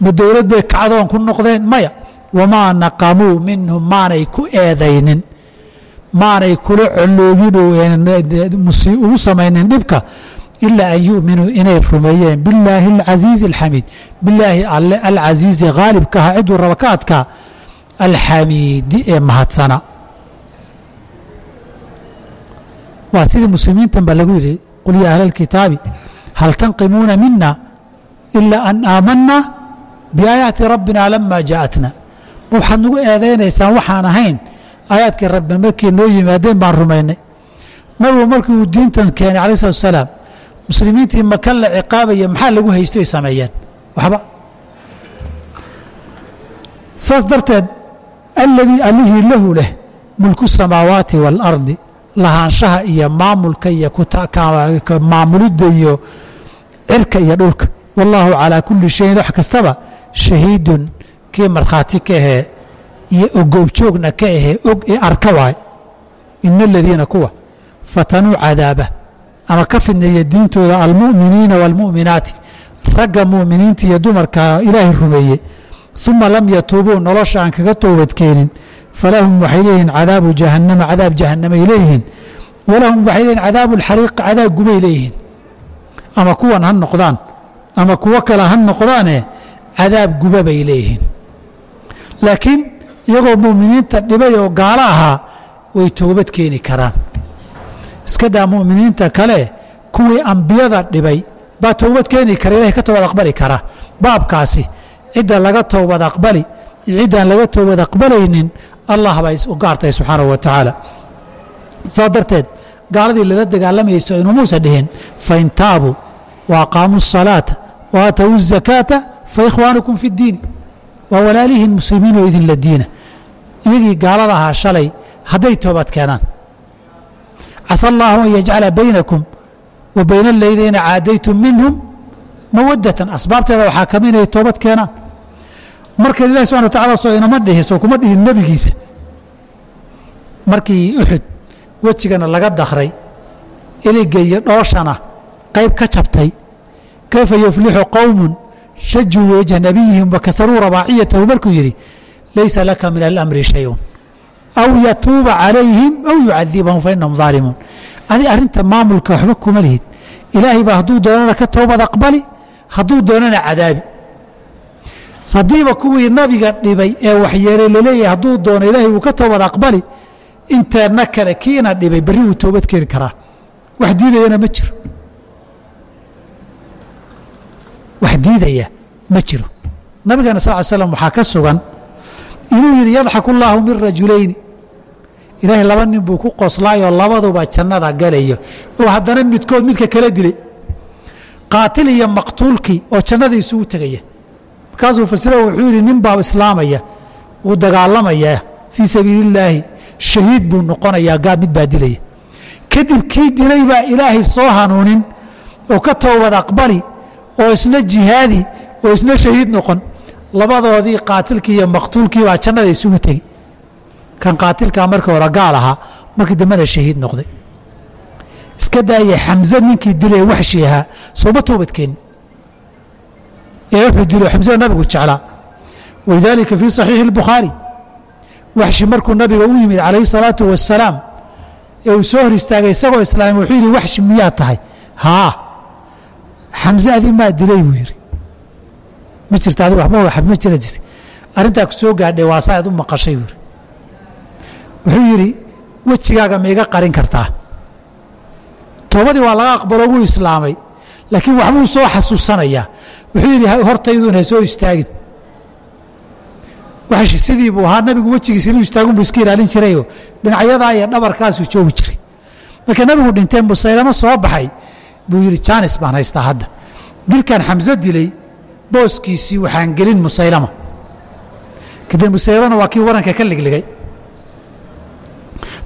A: Ma dowlad bay kacdoon ku noqdeen? Maya. Wamaa naqamuu minhum maanay ku eedaynin. Maanay kula coloobin ugu samaynin dhibka ilaa an yu'minuu inay rumeeyeen billaahi alcasiizi alxamiid bilaahi alle alcasiizi haalibka aha ciduu raba ka adkaa alxamiidi ee mahadsana waa sidii muslimiintan lagu yidhi qul yaa ahla alkitaabi hal tanqimuuna mina ilaa an aamanna biaayaati rabbina lama jaa'atna waxaad nagu eedaynaysaan waxaan ahayn aayaadkii rabbi markii noo yimaadeen baan rumaynay nabigu markii uu diintan keenay alai salatu asalaam muslimiintii maka la ciqaabaya maxaa lagu haystoy sameeyeen? Waxba. Saas darteed alladii allihii lahu leh mulku samaawaati waalardi lahaanshaha iyo maamulka iyo maamulidda iyo cirka iyo dhulka. Wallaahu calaa kulli shayin wax kastaba shahiidun kii markhaati ka ahee iyo ogoobjoogna ka ahee og ee arka waay. Ina aladiina kuwa fatanuu cadaaba ama ka fidneeya diintooda almu'miniina waalmu'minaati. Ragga mu'miniinta iyo dumarka ilaahay rumeeyey. Uma lam yatuubuu nolosha aan kaga toobadkeenin falahum waxay leeyihiin cadaabu jahannama cadaab jahanamay leeyihiin. Walahum waxay leeyihiin cadaabu alxariiq cadaab gubay leeyihiin. Ama kuwan ha noqdaan ama kuwo kale ha noqdaane cadaab guba bay leeyihiin. Laakiin iyagoo mu'miniinta dhibay oo gaalo ahaa way toobad keeni karaan iskadaa muminiinta kale kuwii ambiyada dhibay baa toobad keeni kara ilahay ka toobad aqbali kara. Baabkaasi cidda laga toobad aqbali iyo ciddaan laga toobad aqbalaynin allah baa u gaartay subxaanahu wa tacaala. Saa darteed gaaladii lala dagaalamayso inumuusa dhihin fain taabu wa aqaamuu asalaata wa aatow azakaata fa ikhwaanukum fi ddiini waa walaalihiin muslimiin oo idinla diina. Iyagii gaalada ahaa shalay hadday toobad keenaan casa allaahu an yajcala baynakum wa bayna aladiina caadaytum minhum mawadatan asbaabteeda waxaa kami inay toobad keenaan marka ilahi subxana wa soo inama dhihin soo kuma dhihin nebigiisa markii uxud wejigana laga dakray iliga iyo dhooshana qayb ka jabtay kayfa yuflixu qowmun shajuu wejha nabiyihim wakasaruu rabaaciyatahu markuu yidhi laysa laka min alamri shayun aw yatuuba calayhim aw yucadibahum fa inahum daalimuun adi arrinta maamulka waxba kuma lihid ilaahay baa hadduu doonana ka toobad aqbali hadduu doonana cadaabi haddiiba kuwii nabiga dhibay ee waxyeelay la leeyahay hadduu doono ilaahay uu ka toobad aqbali inteedna kale kiina dhibay berri wuu toobad keeni karaa wax diidayana ma jiro wax diidaya ma jiro nabigana sal ly slam waxaa ka sugan inuu yidhi yadxaku allaahu min rajulayni ilaahay laba nin buu ku qoslaayoo labaduba jannada galayo. Oo haddana midkood midka kala dilay. Qaatil iyo maqtuulkii oo jannada isugu tegaya. Markaasuu fasiro wuxuu yidhi nin baa islaamaya wuu dagaalamaya fii sabiili illaahi shahiid buu noqonayaa gaab mid baa dilaya. Kadib kii dilay baa ilaahay soo hanuunin oo ka toobad aqbali oo isna jihaadi oo isna shahiid noqon. Labadoodii qaatilkii iyo maqtuulkii baa jannada isugu tegi kan qaatilkaa markii hore gaal ahaa markii dambena shahiid noqday. Iska daaya xamse ninkii dilay waxshi ahaa sooma toobadkeenin ee wuxuu dilo xamsada nabigu jeclaa. Walidaalika fii saxiixi اlbukhaari waxshi markuu nabiga u yimid calayhi salaatu wasalaam ee uu soo hor istaagay isagoo islaamay wuxuu yidhi waxshi miyaa tahay? Haa xamse adi maa dilay buu yidhi. Ma jirta adigu waxba waxad ma jira jirta. Arrintaa ku gaadhay waa saaad u maqashay buu yidhi wuxuu yidhi wejigaaga maiga qarin kartaa. Toobadii waa laga aqbalo wuu islaamay laakiin waxbuu soo xasuusanayaa. Wuxuu yidhi hortayduun ha soo istaagin. Sidii buu ahaa nabigu wejigiisa inuu istaagun buu iska ilaalin jirayoo dhinacyadaa iyo dhabarkaasuu joogi jiray. Marka nabigu dhinteen musaylamo soo baxay. Buu yidhi jaanis baan haystaa hadda. Dilkan xamso dilay booskiisii waxaan gelin musaylamo kadib musaylamona waa kii waranka ka ligligay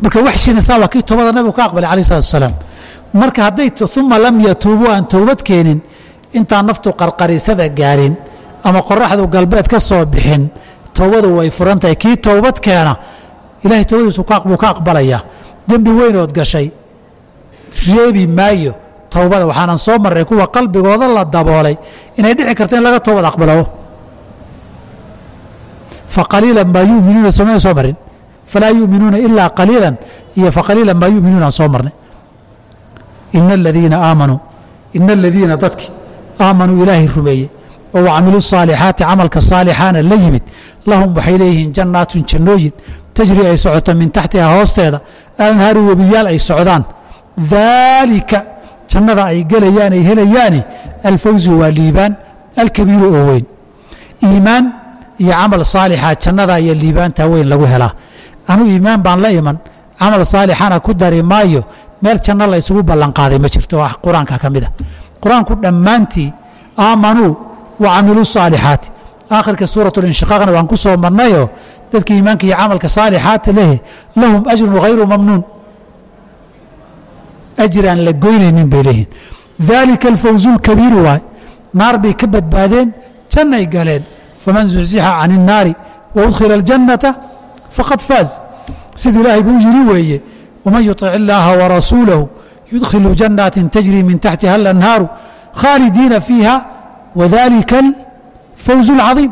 A: marka waxshina saa waa kii toobada nabigu ka aqbalay alayh salatu wasalaam. Marka hadday uma lam yatuubuu aan toobad keenin intaan naftu qarqarisada gaarin ama qoraxdu galbeed ka soo bixin toobadu way furan tahay kii toobad keena ilahay toobadiisu buu ka aqbalayaa dembi weynood gashay. Reebi maayo towbada waxaanan soo marray kuwa qalbigooda la daboolay. Inay dhici karto in laga toobad aqbalo. Faqaliila maa yuminuuna sooma soo marin falaa yuminuuna ilaa qaliila iyo faqaliila maa yuminuuna aan soo marnay ina aladiina aamanuu ina aladiina dadki aamanuu ilaahay rumeeyey oo wacamilu saalixaati camalka saalixaana la yimid lahum waxay leeyihiin jannaatun jannooyin tajri ay socoto min taxtihaa hoosteeda alanhaaru webiyaal ay socdaan daalika jannada ay gelayaan ay helayaani alfawzu waa liibaan alkabiiru oo weyn iimaan iyo camal saalixa jannada iyo liibaanta weyn lagu helaa anuu iimaan baan la iman. Camal saalixana ku dari maayo. Meel janno la isugu ballanqaaday ma jirto oo qur'aanka ka mid a qur'aanku dhammaantii aamanuu wa camiluu saalixaati aakhirka suuratulinshiqaaqna waan ku soo marnayoo dadkii iimaanka iyo camalka saalixaata leh lahum ajrun hayru mamnuun. Ajir la goynaynin bay leeyihiin daalika alfawzu lkabiiru waay naar bay ka badbaadeen jannay galeen. Faman zuxixa can innaari waudkhila aljannata faqad faaz sida ilaahay buu yiri weeye waman yuطic illaaha warasuulahu yudkhilu jannaatin tajri min taxtiha alanhaaru khaalidiina fiiha wadalika alfawzu اlcadiim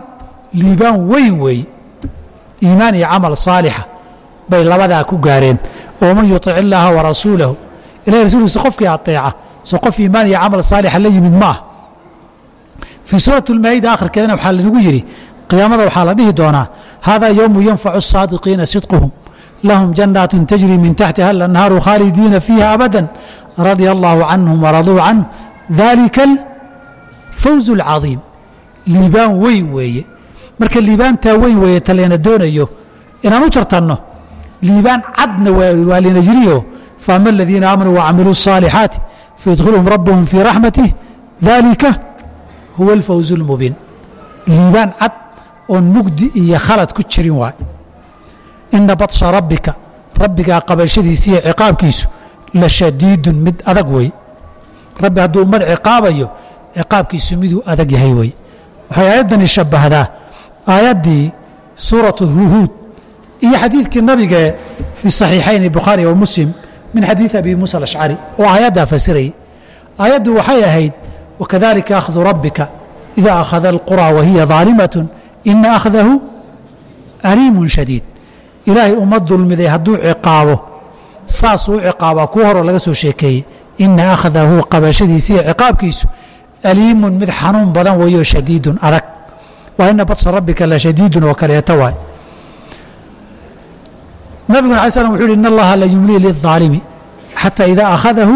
A: liibaan weyn weeye iimaan iyo camal saalixa bay labadaa ku gaareen waman yuطic illaaha warasuulahu ilahay rasuulkiisa qofkii aطeeca soo qof iimaan iyo camal saalixa la yimid ma ah fii suurat اlmaa'ida akhirkeedana waxaa lanagu yidhi qiyaamada waxaa la dhihi doonaa hada yowmu yanfacu الsaadiqiina sidquhum lahum jannaat tajri min taxtiha alanhaaru khaalidiina fiiha abada radia allahu canhum waraduu canh dalika alfawz اlcadiim liibaan weyn weeye marka liibaantaa weyn weeye talayna doonayo inaan u tartanno liibaan cadna waa lina jiriyo faama aladiina aamanuu wacamiluu الصaalixaati faydkhilhum rabuhum fii raxmatih dalika huwa alfawz اlmubiin liibaan cad oon mugdi iyo khalad ku jirin waay. Ina baطsha rabbika rabbigaa qabashadiisa iyo ciqaabkiisu la shadiidun mid adag wey rabbi hadduu ummad ciqaabayo ciqaabkiisu miduu adag yahay wey waxay aayaddani shabbahdaa aayaddii suuratu huhuud iyo xadiidkii nabigee fii saxiixayni bukhaari wa muslim min xadiidi abi muusa alashcari oo aayaddaa fasirayay aayaddu waxay ahayd wakadalika akhdu rabbika ida akhada alqura wahiya daalimatun ina akhdahu aliimun shadiid ilaahay uma dulmiday hadduu ciqaabo saasuu u ciqaabaa horoo laga soo sheekeeyey ina akhdahu qabashadiisa iyo ciqaabkiisu aliimun mid xanuun badan weeyo shadiidun adag waa ina badsha rabbika la shadiidun oo kaleeto waay nabiguna alay slam wuxu uhi in allaha la yumlii lilظaalimi xata ida akhadahu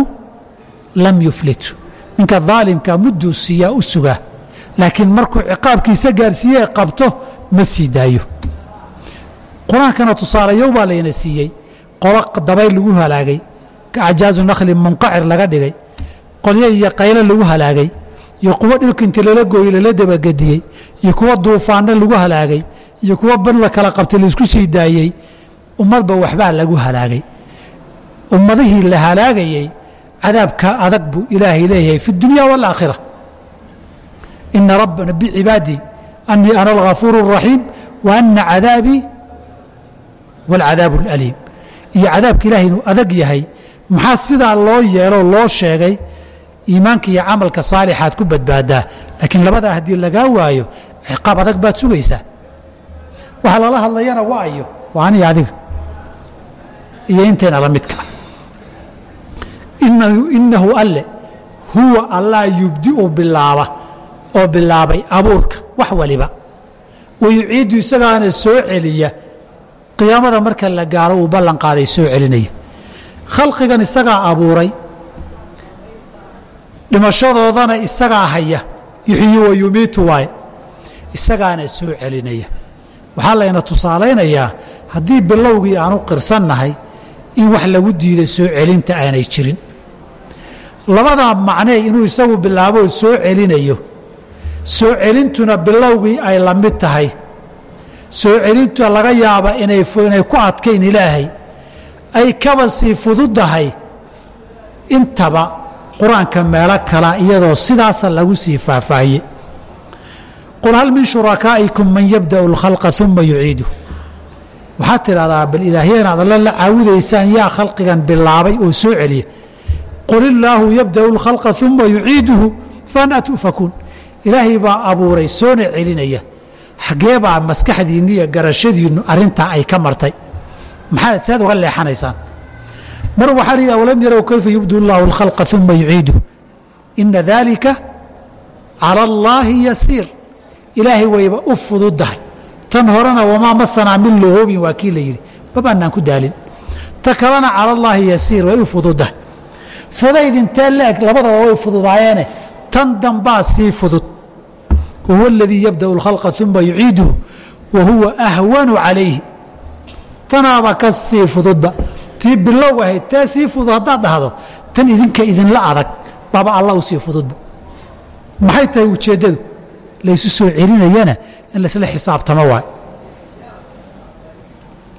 A: lam yuflit ninka daalimka mudduu siiyaa u sugaa laakiin markuu ciqaabkiisa gaarsiiyee qabto ma sii daayo. Qur'aankana tusaalayow baa layna siiyey. Qolo dabayl lagu halaagay. Acjaazu nakhli munqacir laga dhigay. Qolyo iyo qayle lagu halaagay. Iyo kuwo dhilka inti lala gooyey lala dabagediyey iyo kuwo duufaanno lagu halaagay. Iyo kuwo bad la kala qabtay la isku sii daayey. Ummadba waxbaa lagu halaagay. Ummadihii la halaagayey cadaabka adag buu ilaahay leeyahay fi اdunya wاlaakhira ina rabbana bicibaadii anii ana algafuur الraxiim wa ana cadaabii wاlcadaabu اlaliim iyo cadaabka ilahay inuu adag yahay maxaa sidaa loo yeeloo loo sheegay iimaanka iyo camalka saalixaad ku badbaadaa laakiin labadaa haddii lagaa waayo ciqaab adag baad sugaysaa waxa lala hadlayana waayo waa aniga adiga iyo inteena la midka inahu alle huwa allah yubdiu bilaaba oo bilaabay abuurka wax waliba. Wayuciidu isagaana soo celiya. Qiyaamada marka la gaaro uu ballan qaaday soo celinaya. Khalqigan isagaa abuuray. Dhimashadoodana isagaa haya. Yuxyi wa yumiitu waaye. Isagaana soo celinaya. Waxaa layna tusaalaynayaa haddii bilowgii aan u qirsannahay in wax lagu diiday soo celinta aanay jirin. Labadaa macnee inuu isagu bilaaboo soo celinayo soo celintuna bilowgii ay la mid tahay. Soo celinta laga yaaba inay ku adkayn ilaahay. Ay kaba sii fududahay intaba qur'aanka meelo kala iyadoo sidaasa lagu sii faahfaahiyey qul hal min shurakaa'ikum man yabda'u اlkhalqa uma yuciidu waxaad tidhahdaa bal ilaahyanaad alla la caawidaysaan yaa khalqigan bilaabay oo soo celiya. Qul illaahu yabda'u اlkhalqa uma yuciiduhu faana tu'fakuun ilaahay baa abuuray soona celinaya. Xaggee baa maskaxdiinnu garashadiinnu arintaa ay ka martay. Maxaad saad uga leexanaysaan. Mar waxaa lihi awlam yarow kayfa yubdu llaahu alkhalqa uma yuciidu? Ina daalika cala allaahi yasiir. Ilaahay wayba u fududdahay tan horena wamaa masanaa min luhuubin waa kii la yidhi. Mabaanaan ku daalin. Ta kalena cala allaahi yasiir way u fududdahay fudayd intee la labadaba way fududaayeene tan dambaa sii fudud wahuwa aladii yabda'u اlkhalqa uma yuciiduhu wa ahwanu calayhi tanaaba ka sii fududba tii bilow ahayd tee sii fudud haddaad dhahdo tan idinka idinla adag baaba alla u fududba maxay tahay ujeeddadu laysu soo celinayana in laysla xisaabtamo waay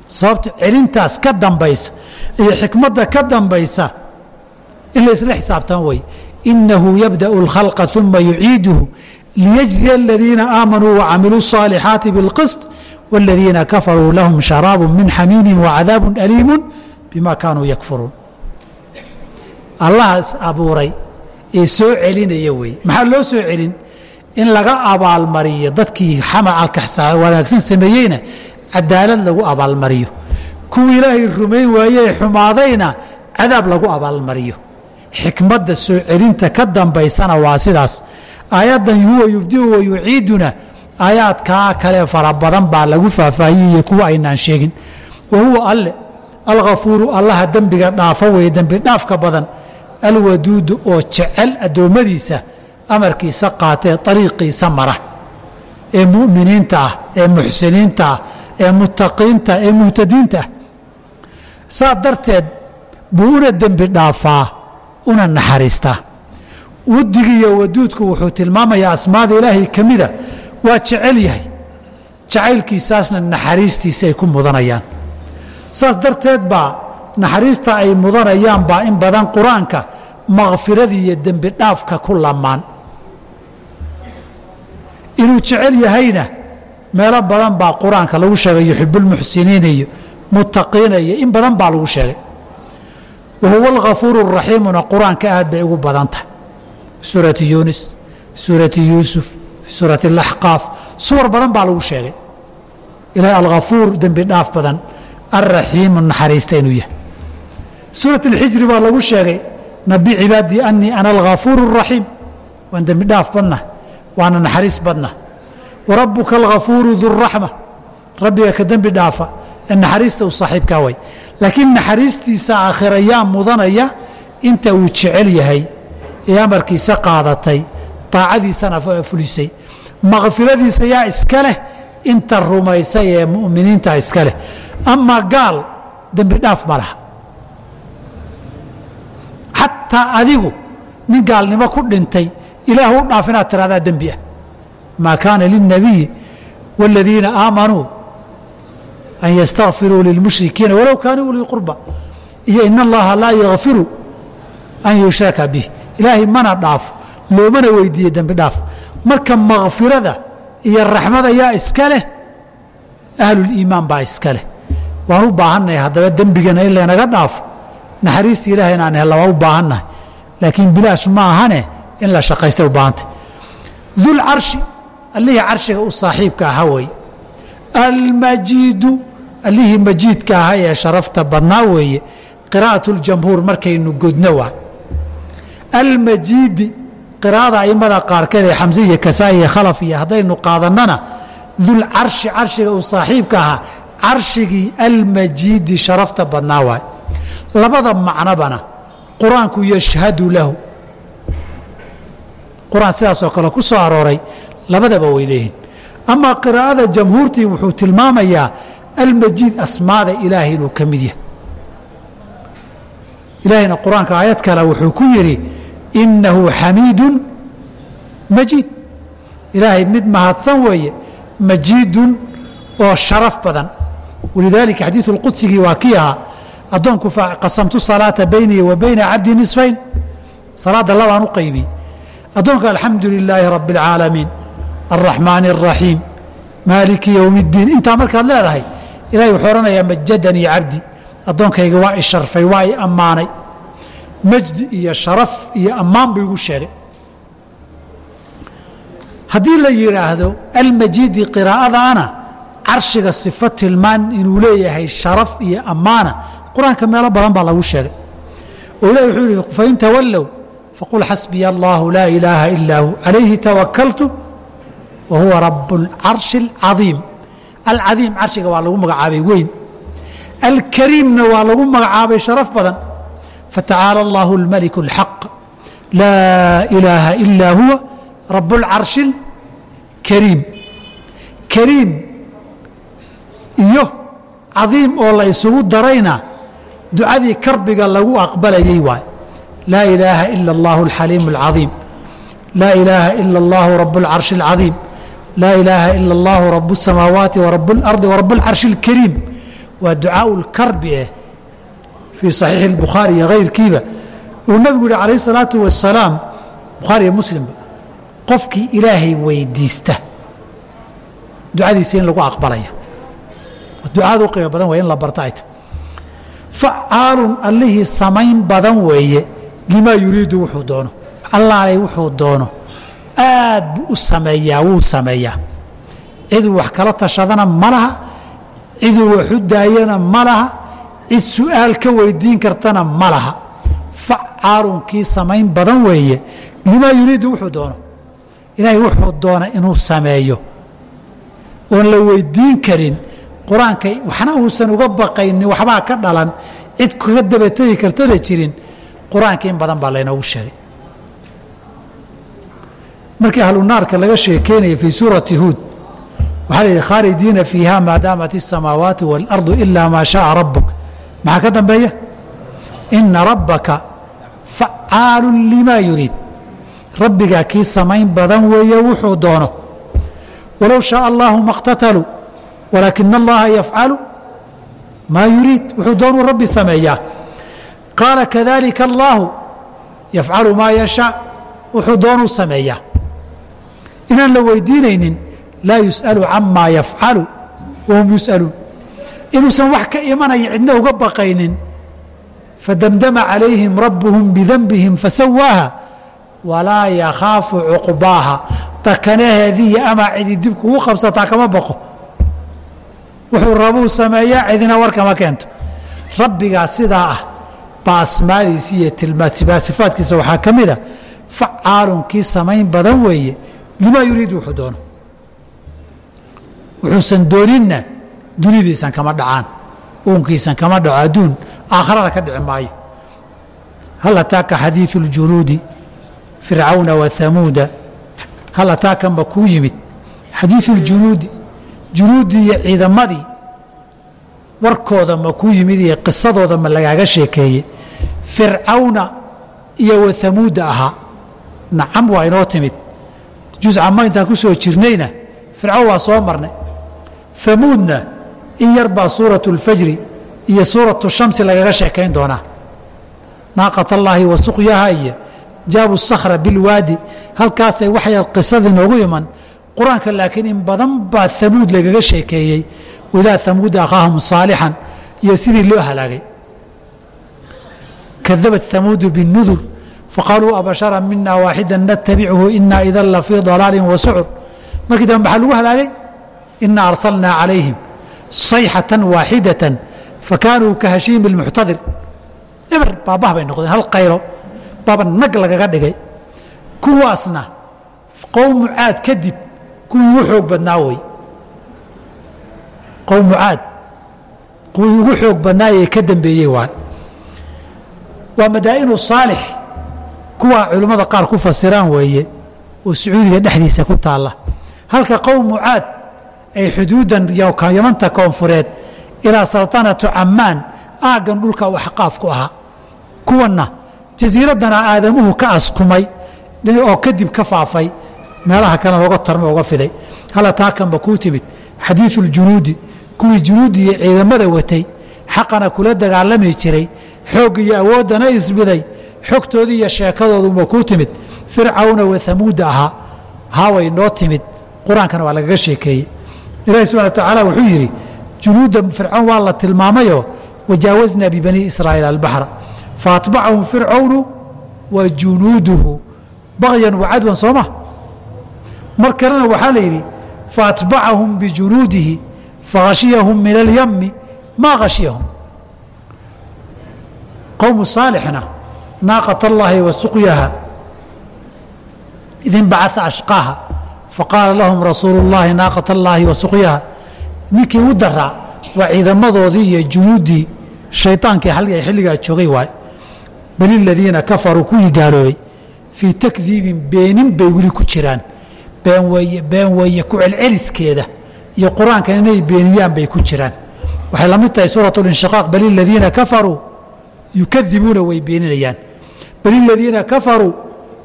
A: sababta celintaas ka dambaysa iyo xikmadda ka dambaysa in laysla xisaabtamo way inahu yabda'u اlkhalqa uma yuciiduhu liyجزiya aladiina aamanuu wacamiluu الصaalixaati biاlqisط wاladiina kafaruu lahum sharaabu min xamiimi wacadaabu aliimu bima kaanuu yakfuruun allahaas abuuray ee soo celinaya weeye maxaa loo soo celin in laga abaalmariyo dadkii xamalka wanaagsan sameeyeyna cadaalad lagu abaalmariyo kuwii ilaahay rumayn waayee xumaadayna cadaab lagu abaalmariyo xikmadda soo celinta ka dambaysana waa sidaas aayaddan huwa yubdiu wa yuciiduna. Aayaadkaa kale fara badan baa lagu faahfaahiyey kuwa aynaan sheegin. Wa huwa alle alghafuuru allaha dembiga dhaafo weeye dembi dhaafka badan. Alwaduudu oo jecel addoommadiisa amarkiisa qaatee ariiqiisa mara. Ee mu'miniinta ah ee muxsiniinta ah ee muttaqiinta ee muhtadiinta ah. Saa darteed buu una dembi dhaafaa una naxariistaa wadigiiyo waduudku wuxuu tilmaamayaa asmaada ilaahay ka waa jecel yahay. Jacaylkiisaasna naxariistiisa ay ku mudanayaan. Saas darteed baa naxariista ay mudanayaan baa in badan qur'aanka makfiradii iyo dembi dhaafka ku lamaan. Inuu jecel yahayna meelo badan baa qur'aanka lagu sheegay yuxibulmuxsiniina iyo muttaqiina iyo in badan baa lagu sheegay. Wa huwa alghafuuru qur'aanka aad bay ugu badan tahay suurati yuunis suurati yuusuf fi suurati suwar badan baa lagu sheegay. Ilaahay alghafuur dembi dhaaf badan alraxiimu naxariista inuu yahay. Suurat alxijri baa lagu sheegay nabi cibaadii anii ana alghafuuru raxiim waan dembi dhaaf badna waana naxariis badna warabuka alghafuuru duraxma rabbiga ka dembi dhaafa ee naxariista u saaxiibkaa way. Laakiin naxariistiisa aakhira yaa mudanaya inta uu jecel yahay ee amarkiisa qaadatay taacadiisana fulisay. Makfiradiisa yaa iska leh inta rumaysay ee mu'miniinta iska leh. Amaa gaal dembi dhaaf ma laha. Xataa adigu nin gaalnimo ku dhintay ilaah u dhaaf inaad tiradaa dembi ah. Maa kaana lilnabiyi wاladiina aamanuu an ystakfiruu lilmushrikiina walow kaanuu ulii qurba. Iyo in allaha laa yakfiru an yushraka bih ilaahay mana dhaafo loomana weydiiye dembi dhaaf. Marka makfirada iyo raxmada yaa iska leh ahluliimaan baa iska leh. Waan u baahannahay haddaba dembigana in laynaga dhaafo naxariista ilahay inaan hella waa u baahannahay. Laakiin bilaash ma ahane in la shaqaystay u baahantay. Dulcarshi allihii carshiga u saaxiibka ahaa weeye. Almajiidu allihii majiidka ahaa ee sharafta badnaa weeye qiraa'at اljamhuur markaynu godno waay almajiidi qiraa'ada a'immada qaarkeed ee xamse iyo kasaa iyo khalaf iyo haddaynu qaadannana dulcarshi carshiga uu saaxiibka ahaa carshigii almajiidi sharafta badnaa waay. Labada macnobana qur'aanku yashhadu lahu. Qur'aan sidaasoo kale ku soo arooray labadaba way leeyihiin amaa qiraa'ada jamhuurtii wuxuu tilmaamayaa almajiid asmaada ilaahay inuu ka mid yahay. Ilaahayna qur'aanka aayad kale wuxuu ku yidhi innahu xamiidun majiid ilaahay mid mahadsan weeye majiidun oo sharaf badan walidaalika xadiidu lqudsigii waa kii ahaa addoonku qasamtu salaata baynii wa bayna cabdi nisfayn salaadda labaan u qaybiyey addoonka alxamdu lilaahi rabbi اlcaalamiin alraxmaani الraxiim maaliki yowm اddiin intaa markaad leedahay ilahay wuxuu odhanayaa majadanii cabdi addoonkayga waa i sharfay waa i ammaanay majdi iyo sharaf iyo ammaan buu igu sheegay. Haddii la yidhaahdo almajiidi qiraa'adaana carshiga sifo tilmaan inuu leeyahay sharaf iyo ammaana qur'aanka meelo badan baa lagu sheegay. Oo ilahi wuxuu yihi fain tawallow faqul xasbiya allahu laa ilaaha ilaa hu calayhi tawakaltu wa rabu اlcarshi اlcadiim alcadiim carshiga waa lagu magacaabay weyn. Alkariimna waa lagu magacaabay sharaf badan fatacaala allahu اlmaliku اlxaq laa ilaaha ilaa huwa rabu اlcarshi اlkariim kariim iyo cadiim oo la isugu darayna ducadii karbiga lagu aqbalayay waay laa ilaaha ila اllahu اlxaliimu اlcadiim laa ilaaha ila اllahu rabu اlcarshi اlcadiim laa ilaaha ila اllahu rabu الsamaawaati warabu اlardi warabu اlcarshi اlkariim waa ducaau lkarbi eh fii saxiixi اlbukhaari iyo hayrkiiba uu nebigu yihi calayh salaatu wasalaam bukhaariiyo muslimba qofkii ilaahay weydiista. Ducadiisa in lagu aqbalayo. Ducaadu qiimo badan weeye in la barta ay ta facaalun allihii samayn badan weeye limaa yuriidu wuxuu doono. Allaalay wuxuu doono. Aad buu u sameeyaa wuu sameeyaa. Ciduu wax kala tashadana ma laha. Ciduu waxu daayana ma laha cid su'aal ka weydiin kartana ma laha facaalun kii samayn badan weeye limaa yuriidu wuxuu doono ilaahay wuxuu doona inuu sameeyo oon la weydiin karin qur-aanka waxna uusan uga baqaynin waxbaa ka dhalan cid kaga dabategi kartana jirin qur-aanka in badan baa laynoogu sheegay markii ahlunaarka laga sheekeynaya fii suurati huud waxaa la yidhi khaalidiina fiiha maa daamat الsamaawaati wاlardu ila maa shaءa rabuk maxaa ka dambeeya? Ina rabbaka facaalu lima yuriid. Rabbigaa kii samayn badan weeye wuxuu doono. Walow shaءa allahu ma اqtataluu walaakina allaha yafcalu maa yuriid wuxuu doonuu rabbi sameeyaa. Qaala kadalika allaahu yafcalu maa yashaa wuxuu doonuu sameeyaa. Inaan la weydiinaynin laa yus'alu camaa yafcalu wahum yus'aluun inuusan wax ka imanaya cidna uga baqaynin. Fadamdama calayhim rabbuhum bidanbihim fasawaaha. Walaa yakhaafu cuqbaaha. Dakanaheediiyo amaa cidi dib kugu qabsataa kama baqo. Wuxuu rabuu sameeyaa cidina war kama keento. Rabbigaa sidaa ah baa asmaadiisa iyo sifaadkiisa waxaa ka mida facaalun kii samayn badan weeye. Limaa yuriidu wuxuu doono. Wuxuusan dooninna dunidiisan kama dhacaan uunkiisan kama dhaco adduun aakharana ka dhici maayo. Hal ataaka xadiiu اljunuudi fircawna wa hal ataakanba kuu yimid? Xadiiu ljunuudi junuuddii iyo ciidamadii warkooda ma kuu yimid iyo qisadooda ma lagaaga sheekeeye fircawna iyo wa ahaa. Nacam waa inoo timid. Jusca intaan ku soo jirnayna? Fircawn waa soo marnay. Hamuudna in yar baa suuratu اlfajri iyo suuratu shamsi lagaga sheekayn doonaa. Naaqat allaahi wa suqyaha iyo jaabu sakhra bilwaadi halkaasay waxay qisadii noogu iman. Qur'aanka laakiin in badan baa hamuud lagaga sheekeeyey wailaa hamuuda akhaahum saalixan iyo sidii loo halaagay. Kadabat hamuudu biاnudur faqaaluu abashara mina waaxida natabichu ina idan la fii dalaalin wa sucur. Markii dambe maxaa lagu halaagay ina arsalnaa calayhim sayxatan waaxidatan fakaanuu ka hashiimi اlmuctadir eber baabah bay noqdeen hal qaylo. Baaba nag lagaga dhigay. Kuwaasna qowmu caad kadib kuwii ugu xoog badnaa wey qowmu caad kuwii ugu xoog badnaayee ka dambeeyey waay waa madaa'inu saalix. Kuwaa culimmada qaar ku fasiraan weeye oo sacuudiga dhexdiisa ku taalla. Halka qowmu caad ay xuduudan yamanta koonfureed ilaa saltanatu cammaan aaggan dhulka u axqaaf ku ahaa. Kuwanna jasiiraddana aadamuhu ka askumay oo kadib ka faafay. Meelaha kalena looga tarmo oga fiday. Hala taakanba kuu timid. Xadiidu uljunuudi kuwii junuudi iyo ciidamada watay xaqana kula dagaalami jiray. Xoogga iyo awooddana isbiday. Xogtoodii iyo sheekadooduba kuu timid. Fircawna wa hamuuda ahaa haaway noo timid. Qur'aankana waa lagaga sheekeeyey ilaahi subxana wa tacaala wuxuu yidhi junuudda fircawn waa la tilmaamayoo wajaawaznaa bibanii israa'iil albaxra faatbacahum fircawnu wa junuuduhu. Baqyan wa cadwan soo ma? Mar kalena waxaa la yidhi faatbacahum bijunuudihi fakhashiyahum min alyami maa khashiyahum qowmu saalixna naaqat allaahi wa suqyaha idin bacaa ashqaaha faqaala lahum rasuulu llaahi naaqat allaahi wa ninkii u daraa waa ciidamadoodii iyo junuuddii shayaankii xilligaa joogay waay. Bal iladiina kafaruu kuwii gaaloobay fii takdiibin beenin bay weli ku jiraan. Been weeye ku celceliskeeda iyo qur'aankan inay beeniyaan bay ku jiraan. Waxay la mid tahay suuratulinshiqaaq bal iladiina kafaruu yukadibuuna way beeninayaan. Bal iladiina kafaruu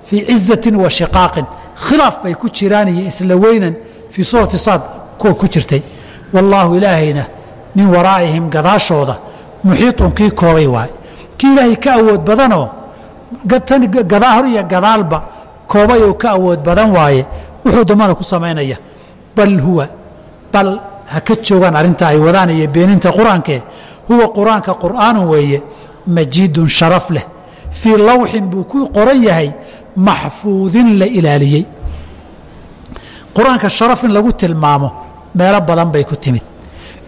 A: fii cizatin wa shiqaaqin khilaaf bay ku jiraan iyo isla weynan fii suurati saad kuwa ku jirtay. Wallaahu ilaahayna min waraa'ihim gadaashooda muxiiطun kii koobay waay. Kii ilaahay ka awood badanoo hor iyo gadaalba koobay oo ka awood badan waaye wuxuu dambana ku samaynaya. Bal huwa bal ha ka joogaan arrinta ay wadaan iyo beeninta qur'aankee huwa qur'aanka qur'aanu weeye majiidun sharaf leh. Fii lawxin buu ku qoran yahay maxfuudin la ilaaliyey. Qur'aanka sharaf in lagu tilmaamo meelo badan bay ku timid.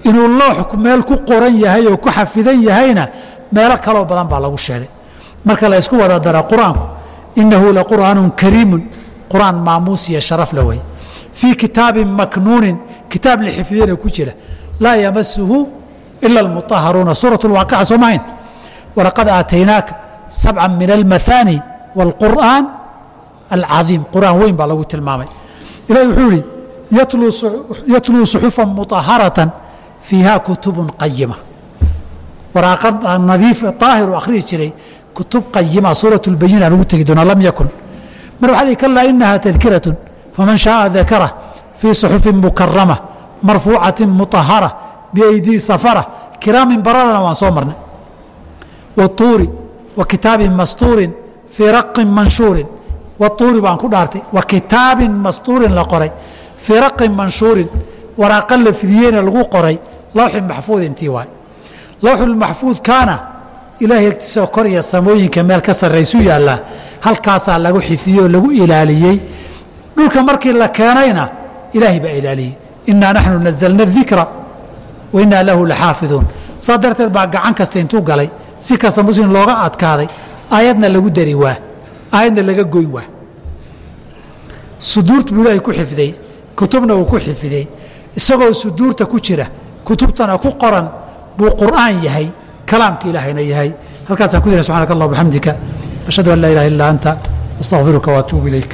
A: Inuu loox meel ku qoran yahay oo ku xafidan yahayna meelo kaloo badan baa lagu sheegay. Marka la ysku wada dara qur'aanku innahu laqur'aanun kariimun qur'aan maamuus iyo sharaf la wey fii kitaabin maknuunin kitaab la xifdiyana ku jira. Laa yamasuhu ila almuطaharuuna suurat lwaaqica soo mahayn walaqad aataynaaka sabca min almahaani wاlqur'aan alcadiim qur'aan weyn baa lagu tilmaamay ilahi wuxuu yihi yatluu suxufa muطaharatan fiiha kutubun qayima waraaqad nadiif طaahiru akhrihi jiray kutub qayima suuraة اlbayina lagu tegi doonaa lam yakun mar waxa hi kalaa inaha tadkiraة faman shaءa dakara fii suxufin mukarama marfuucati muطahara biaydii safara kiraamin bararana waan soo marnay watuuri wa kitaabin mastuurin fii raqin manshuurin. Watuuri baan ku dhaartay. Wa kitaabin mastuurin la qoray. Fii raqin manshuurin. Waraaqa la fidiyeyna lagu qoray. Lawxi maxfuud intii waay. Lawxulmaxfuudkaana ilaahay agtiisao kor iyo samooyinka meel ka sarraysu yaallaa halkaasaa lagu xifdiyey oo lagu ilaaliyey. Dhulka markii la keenayna ilaahay baa ilaaliyey. Innaa naxnu nazalna dikra wa lahu laxaafiduun saa darteed baa gacan kasta intuu galay. Si kasta muslim looga adkaaday aayadna lagu dari waa aayadna laga goy waa. Suduurt buu ilaahay ku xifday kutubna uu ku xifday. Isagoo suduurta ku jira kutubtana ku qoran buu qur'aan yahay kalaamka ilaahayna yahay. Halkaasaan ku dira subxanak allah bxamdika ashhadu an laa ilaha illa anta astaqfiruka waatuubu ilayk